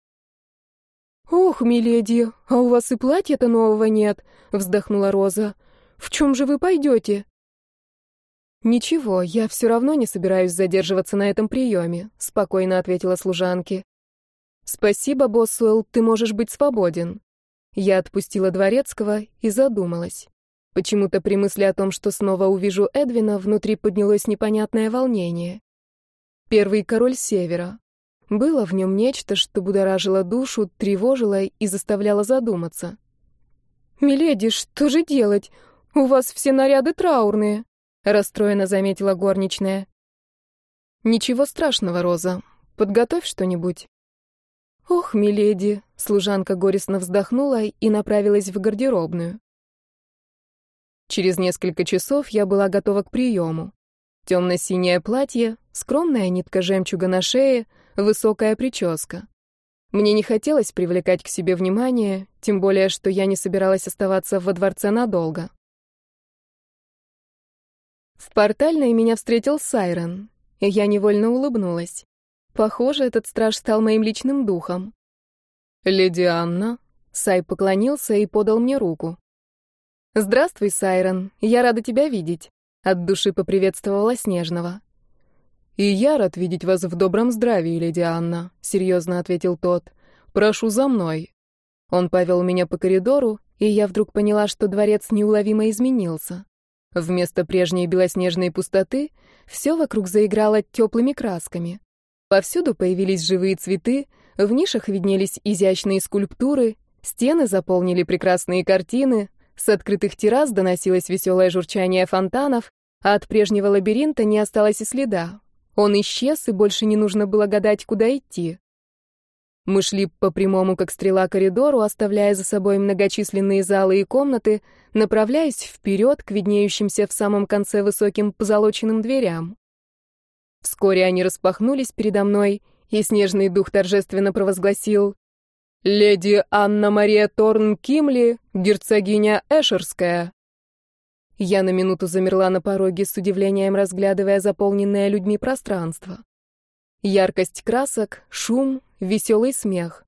«Ох, миледи, а у вас и платья-то нового нет», — вздохнула Роза. «В чем же вы пойдете?» «Ничего, я все равно не собираюсь задерживаться на этом приеме», — спокойно ответила служанке. «Спасибо, Босуэлл, ты можешь быть свободен». Я отпустила дворецкого и задумалась. Почему-то при мысли о том, что снова увижу Эдвина, внутри поднялось непонятное волнение. Первый король Севера. Было в нем нечто, что будоражило душу, тревожило и заставляло задуматься. «Миледи, что же делать? у вас все наряды траурные», — расстроенно заметила горничная. «Ничего страшного, Роза. Подготовь что-нибудь». «Ох, миледи!» — служанка горестно вздохнула и направилась в гардеробную. Через несколько часов я была готова к приему. Темно-синее платье, скромная нитка жемчуга на шее, высокая прическа. Мне не хотелось привлекать к себе внимание, тем более, что я не собиралась оставаться во дворце надолго. В портальной меня встретил Сайрон, я невольно улыбнулась. Похоже, этот страж стал моим личным духом. «Леди Анна», — Сай поклонился и подал мне руку. «Здравствуй, Сайрон, я рада тебя видеть», — от души поприветствовала Снежного. «И я рад видеть вас в добром здравии, леди Анна», — серьезно ответил тот. «Прошу за мной». Он повел меня по коридору, и я вдруг поняла, что дворец неуловимо изменился. Вместо прежней белоснежной пустоты все вокруг заиграло теплыми красками. Повсюду появились живые цветы, в нишах виднелись изящные скульптуры, стены заполнили прекрасные картины, с открытых террас доносилось веселое журчание фонтанов, а от прежнего лабиринта не осталось и следа. Он исчез, и больше не нужно было гадать, куда идти. Мы шли по прямому, как стрела, коридору, оставляя за собой многочисленные залы и комнаты, направляясь вперед к виднеющимся в самом конце высоким позолоченным дверям. Вскоре они распахнулись передо мной, и снежный дух торжественно провозгласил «Леди Анна-Мария Торн-Кимли, герцогиня Эшерская». Я на минуту замерла на пороге с удивлением, разглядывая заполненное людьми пространство. Яркость красок, шум, веселый смех.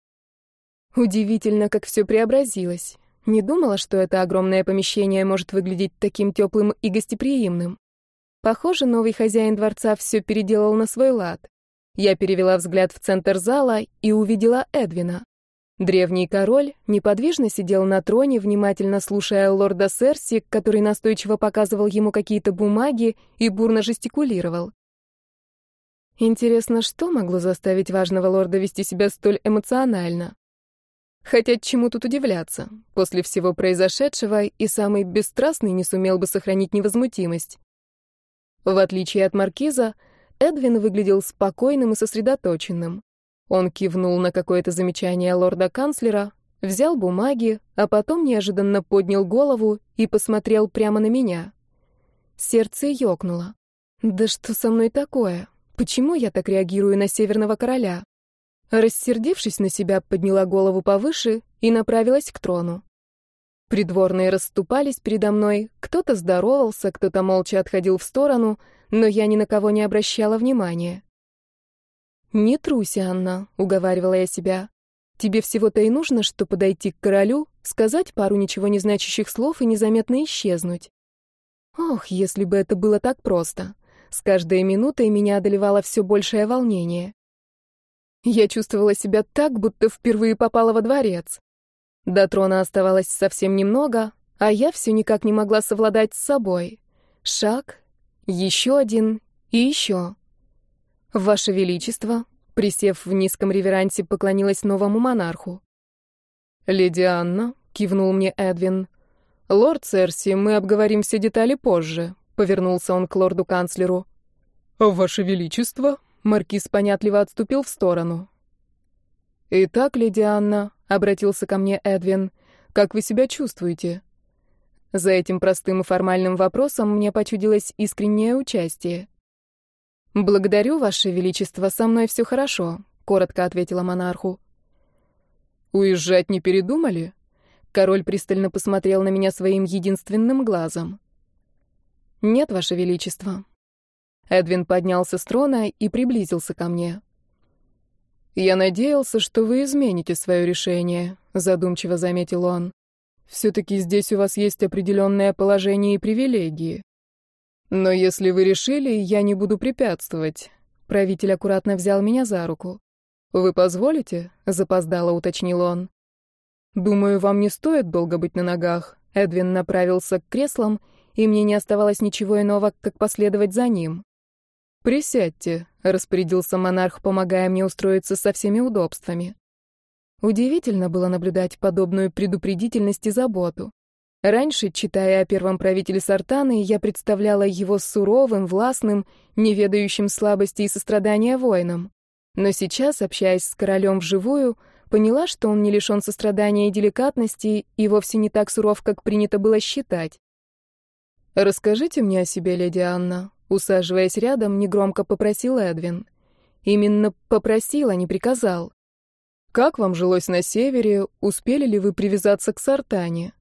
Удивительно, как все преобразилось. Не думала, что это огромное помещение может выглядеть таким теплым и гостеприимным. Похоже, новый хозяин дворца все переделал на свой лад. Я перевела взгляд в центр зала и увидела Эдвина. Древний король неподвижно сидел на троне, внимательно слушая лорда Серси, который настойчиво показывал ему какие-то бумаги и бурно жестикулировал. Интересно, что могло заставить важного лорда вести себя столь эмоционально? Хотя чему тут удивляться? После всего произошедшего и самый бесстрастный не сумел бы сохранить невозмутимость. В отличие от маркиза, Эдвин выглядел спокойным и сосредоточенным. Он кивнул на какое-то замечание лорда-канцлера, взял бумаги, а потом неожиданно поднял голову и посмотрел прямо на меня. Сердце ёкнуло. «Да что со мной такое? Почему я так реагирую на Северного Короля?» Рассердившись на себя, подняла голову повыше и направилась к трону. Придворные расступались передо мной, кто-то здоровался, кто-то молча отходил в сторону, но я ни на кого не обращала внимания. «Не трусь, Анна», — уговаривала я себя. «Тебе всего-то и нужно, что подойти к королю, сказать пару ничего не значащих слов и незаметно исчезнуть». Ох, если бы это было так просто. С каждой минутой меня одолевало все большее волнение. Я чувствовала себя так, будто впервые попала во дворец. До трона оставалось совсем немного, а я все никак не могла совладать с собой. Шаг, еще один и еще. «Ваше Величество», присев в низком реверансе, поклонилась новому монарху. «Леди Анна», — кивнул мне Эдвин. «Лорд Серси, мы обговорим все детали позже», — повернулся он к лорду-канцлеру. «Ваше Величество», — маркиз понятливо отступил в сторону. «Итак, леди Анна», — обратился ко мне Эдвин, — «как вы себя чувствуете?» За этим простым и формальным вопросом мне почудилось искреннее участие. «Благодарю, Ваше Величество, со мной все хорошо», — коротко ответила монарху. «Уезжать не передумали?» Король пристально посмотрел на меня своим единственным глазом. «Нет, Ваше Величество». Эдвин поднялся с трона и приблизился ко мне. «Я надеялся, что вы измените свое решение», — задумчиво заметил он. «Все-таки здесь у вас есть определенное положение и привилегии. Но если вы решили, я не буду препятствовать. Правитель аккуратно взял меня за руку. Вы позволите? запоздало уточнил он. Думаю, вам не стоит долго быть на ногах. Эдвин направился к креслам, и мне не оставалось ничего иного, как последовать за ним. Присядьте, распорядился монарх, помогая мне устроиться со всеми удобствами. Удивительно было наблюдать подобную предупредительность и заботу. Раньше, читая о первом правителе Сартаны, я представляла его суровым, властным, неведающим слабости и сострадания воином. Но сейчас, общаясь с королем вживую, поняла, что он не лишен сострадания и деликатности и вовсе не так суров, как принято было считать. «Расскажите мне о себе, леди Анна», — усаживаясь рядом, негромко попросил Эдвин. Именно попросил, а не приказал. «Как вам жилось на севере? Успели ли вы привязаться к Сартане?»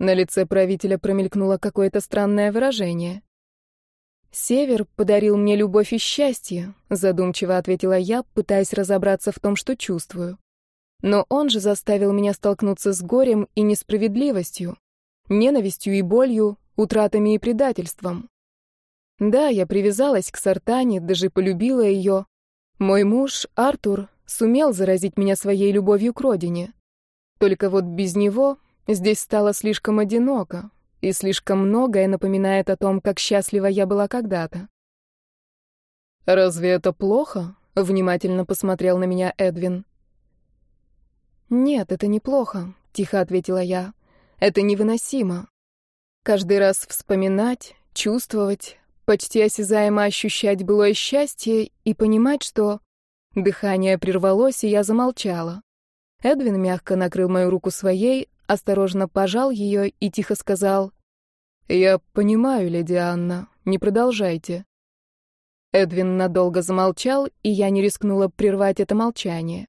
На лице правителя промелькнуло какое-то странное выражение. «Север подарил мне любовь и счастье», — задумчиво ответила я, пытаясь разобраться в том, что чувствую. «Но он же заставил меня столкнуться с горем и несправедливостью, ненавистью и болью, утратами и предательством. Да, я привязалась к Сартане, даже полюбила ее. Мой муж, Артур, сумел заразить меня своей любовью к родине. Только вот без него Здесь стало слишком одиноко, и слишком многое напоминает о том, как счастлива я была когда-то. «Разве это плохо?» — внимательно посмотрел на меня Эдвин. «Нет, это неплохо», — тихо ответила я. «Это невыносимо. Каждый раз вспоминать, чувствовать, почти осязаемо ощущать былое счастье и понимать, что...» Дыхание прервалось, и я замолчала. Эдвин мягко накрыл мою руку своей, осторожно пожал ее и тихо сказал, «Я понимаю, леди Анна, не продолжайте». Эдвин надолго замолчал, и я не рискнула прервать это молчание.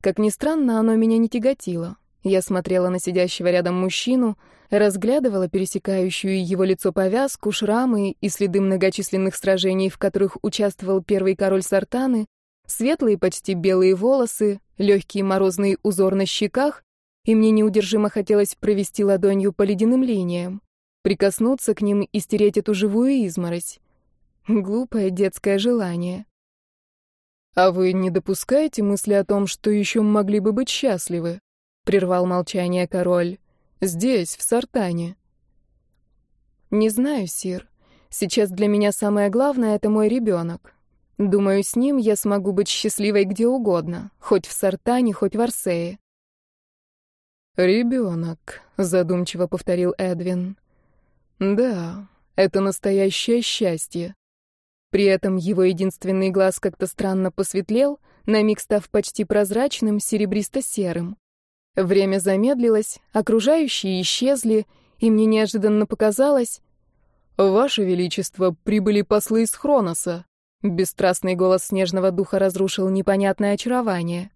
Как ни странно, оно меня не тяготило. Я смотрела на сидящего рядом мужчину, разглядывала пересекающую его лицо повязку, шрамы и следы многочисленных сражений, в которых участвовал первый король Сартаны, светлые почти белые волосы, легкий морозный узор на щеках и мне неудержимо хотелось провести ладонью по ледяным линиям, прикоснуться к ним и стереть эту живую изморозь. Глупое детское желание. «А вы не допускаете мысли о том, что еще могли бы быть счастливы?» — прервал молчание король. «Здесь, в Сартане». «Не знаю, Сир. Сейчас для меня самое главное — это мой ребенок. Думаю, с ним я смогу быть счастливой где угодно, хоть в Сартане, хоть в Арсее. «Ребенок», — задумчиво повторил Эдвин. «Да, это настоящее счастье». При этом его единственный глаз как-то странно посветлел, на миг став почти прозрачным, серебристо-серым. Время замедлилось, окружающие исчезли, и мне неожиданно показалось... «Ваше Величество, прибыли послы из Хроноса», — бесстрастный голос снежного духа разрушил непонятное очарование.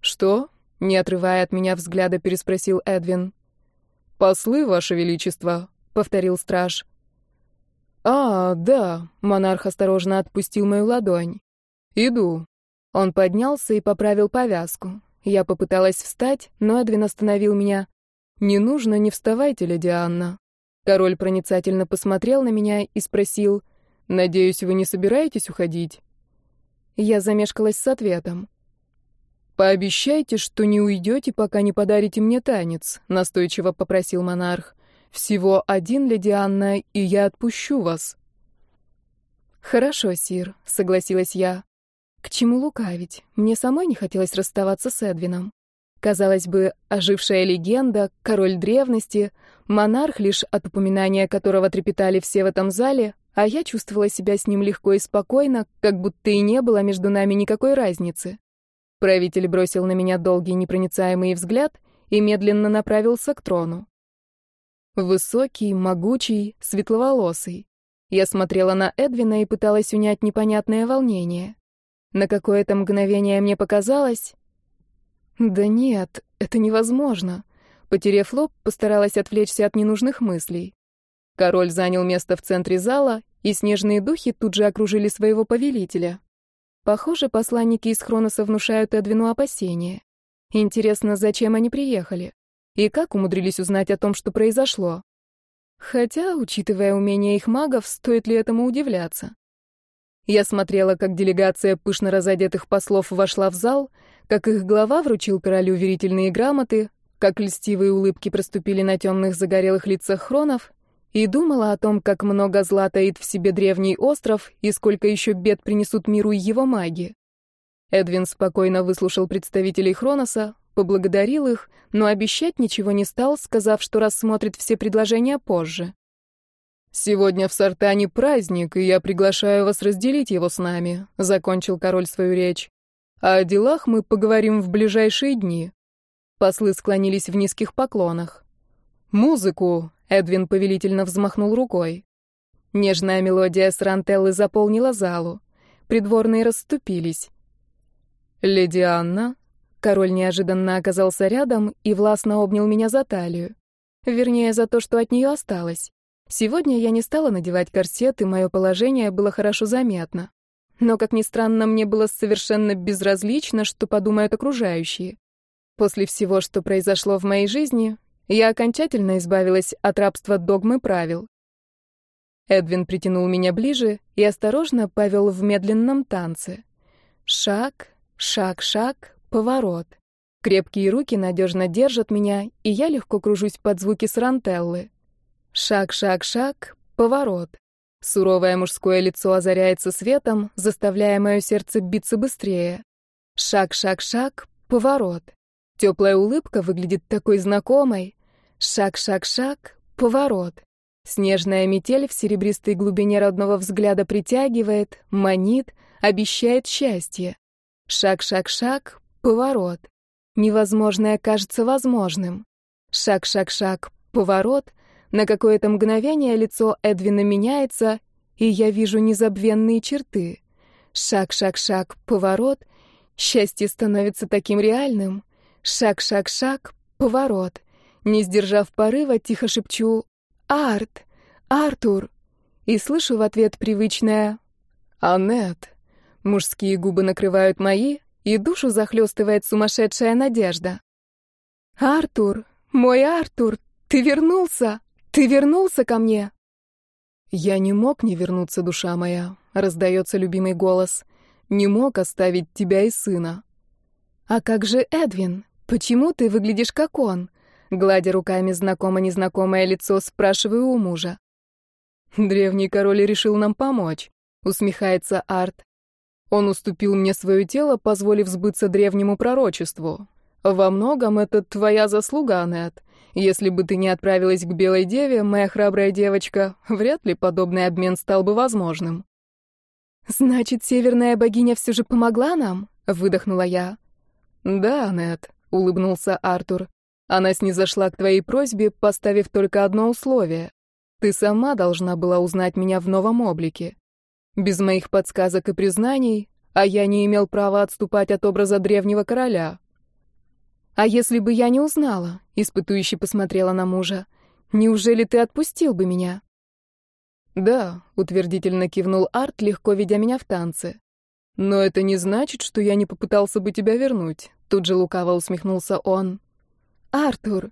«Что?» Не отрывая от меня взгляда, переспросил Эдвин. «Послы, Ваше Величество», — повторил страж. «А, да», — монарх осторожно отпустил мою ладонь. «Иду». Он поднялся и поправил повязку. Я попыталась встать, но Эдвин остановил меня. «Не нужно, не вставайте, леди Анна». Король проницательно посмотрел на меня и спросил, «Надеюсь, вы не собираетесь уходить?» Я замешкалась с ответом. «Пообещайте, что не уйдете, пока не подарите мне танец», — настойчиво попросил монарх. «Всего один, леди Анна, и я отпущу вас». «Хорошо, Сир», — согласилась я. К чему лукавить? Мне самой не хотелось расставаться с Эдвином. Казалось бы, ожившая легенда, король древности, монарх, лишь от упоминания которого трепетали все в этом зале, а я чувствовала себя с ним легко и спокойно, как будто и не было между нами никакой разницы. Правитель бросил на меня долгий непроницаемый взгляд и медленно направился к трону. Высокий, могучий, светловолосый. Я смотрела на Эдвина и пыталась унять непонятное волнение. На какое-то мгновение мне показалось... Да нет, это невозможно. Потерев лоб, постаралась отвлечься от ненужных мыслей. Король занял место в центре зала, и снежные духи тут же окружили своего повелителя. Похоже, посланники из Хроноса внушают Эдвину опасения. Интересно, зачем они приехали? И как умудрились узнать о том, что произошло? Хотя, учитывая умения их магов, стоит ли этому удивляться? Я смотрела, как делегация пышно разодетых послов вошла в зал, как их глава вручил королю верительные грамоты, как льстивые улыбки проступили на темных загорелых лицах хронов, и думала о том, как много зла таит в себе древний остров и сколько еще бед принесут миру его маги. Эдвин спокойно выслушал представителей Хроноса, поблагодарил их, но обещать ничего не стал, сказав, что рассмотрит все предложения позже. «Сегодня в Сартане праздник, и я приглашаю вас разделить его с нами», — закончил король свою речь. «А о делах мы поговорим в ближайшие дни». Послы склонились в низких поклонах. «Музыку!» — Эдвин повелительно взмахнул рукой. Нежная мелодия срантеллы заполнила залу. Придворные расступились. «Леди Анна?» Король неожиданно оказался рядом и властно обнял меня за талию. Вернее, за то, что от нее осталось. Сегодня я не стала надевать корсет, и мое положение было хорошо заметно. Но, как ни странно, мне было совершенно безразлично, что подумают окружающие. После всего, что произошло в моей жизни, я окончательно избавилась от рабства догмы правил. Эдвин притянул меня ближе и осторожно повел в медленном танце. Шаг, шаг, шаг, поворот. Крепкие руки надежно держат меня, и я легко кружусь под звуки срантеллы. Шаг, шаг, шаг, поворот. Суровое мужское лицо озаряется светом, заставляя мое сердце биться быстрее. Шаг, шаг, шаг, поворот. Теплая улыбка выглядит такой знакомой. Шаг, шаг, шаг, поворот. Снежная метель в серебристой глубине родного взгляда притягивает, манит, обещает счастье. Шаг, шаг, шаг, поворот. Невозможное кажется возможным. Шаг, шаг, шаг, поворот — на какое-то мгновение лицо Эдвина меняется, и я вижу незабвенные черты. Шаг, шаг, шаг, поворот. Счастье становится таким реальным. Шаг, шаг, шаг, поворот. Не сдержав порыва, тихо шепчу «Арт! Артур!» и слышу в ответ привычное «Аннет!». Мужские губы накрывают мои, и душу захлестывает сумасшедшая надежда. «Артур! Мой Артур! Ты вернулся!» Ты вернулся ко мне?» «Я не мог не вернуться, душа моя», — раздается любимый голос. «Не мог оставить тебя и сына». «А как же Эдвин? Почему ты выглядишь как он?» Гладя руками знакомо-незнакомое лицо, спрашиваю у мужа. «Древний король решил нам помочь», — усмехается Арт. «Он уступил мне свое тело, позволив сбыться древнему пророчеству. Во многом это твоя заслуга, Аннет. Если бы ты не отправилась к Белой Деве, моя храбрая девочка, вряд ли подобный обмен стал бы возможным. Значит, северная богиня все же помогла нам? выдохнула я. Да, Нет, улыбнулся Артур. Она снизошла к твоей просьбе, поставив только одно условие. Ты сама должна была узнать меня в новом облике. Без моих подсказок и признаний, а я не имел права отступать от образа древнего короля. А если бы я не узнала? Испытующе посмотрела на мужа. Неужели ты отпустил бы меня? Да, утвердительно кивнул Арт, легко ведя меня в танцы. Но это не значит, что я не попытался бы тебя вернуть. Тут же лукаво усмехнулся он. Артур.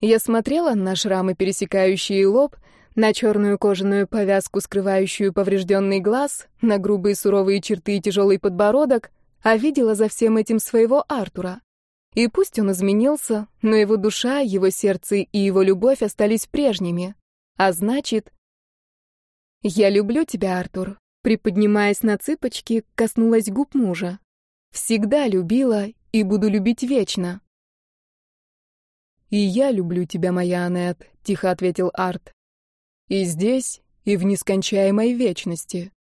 Я смотрела на шрамы, пересекающие лоб, на черную кожаную повязку, скрывающую поврежденный глаз, на грубые суровые черты и тяжелый подбородок, а видела за всем этим своего Артура. И пусть он изменился, но его душа, его сердце и его любовь остались прежними. А значит... «Я люблю тебя, Артур», приподнимаясь на цыпочки, коснулась губ мужа. «Всегда любила и буду любить вечно». «И я люблю тебя, моя Аннет», — тихо ответил Арт. «И здесь, и в нескончаемой вечности».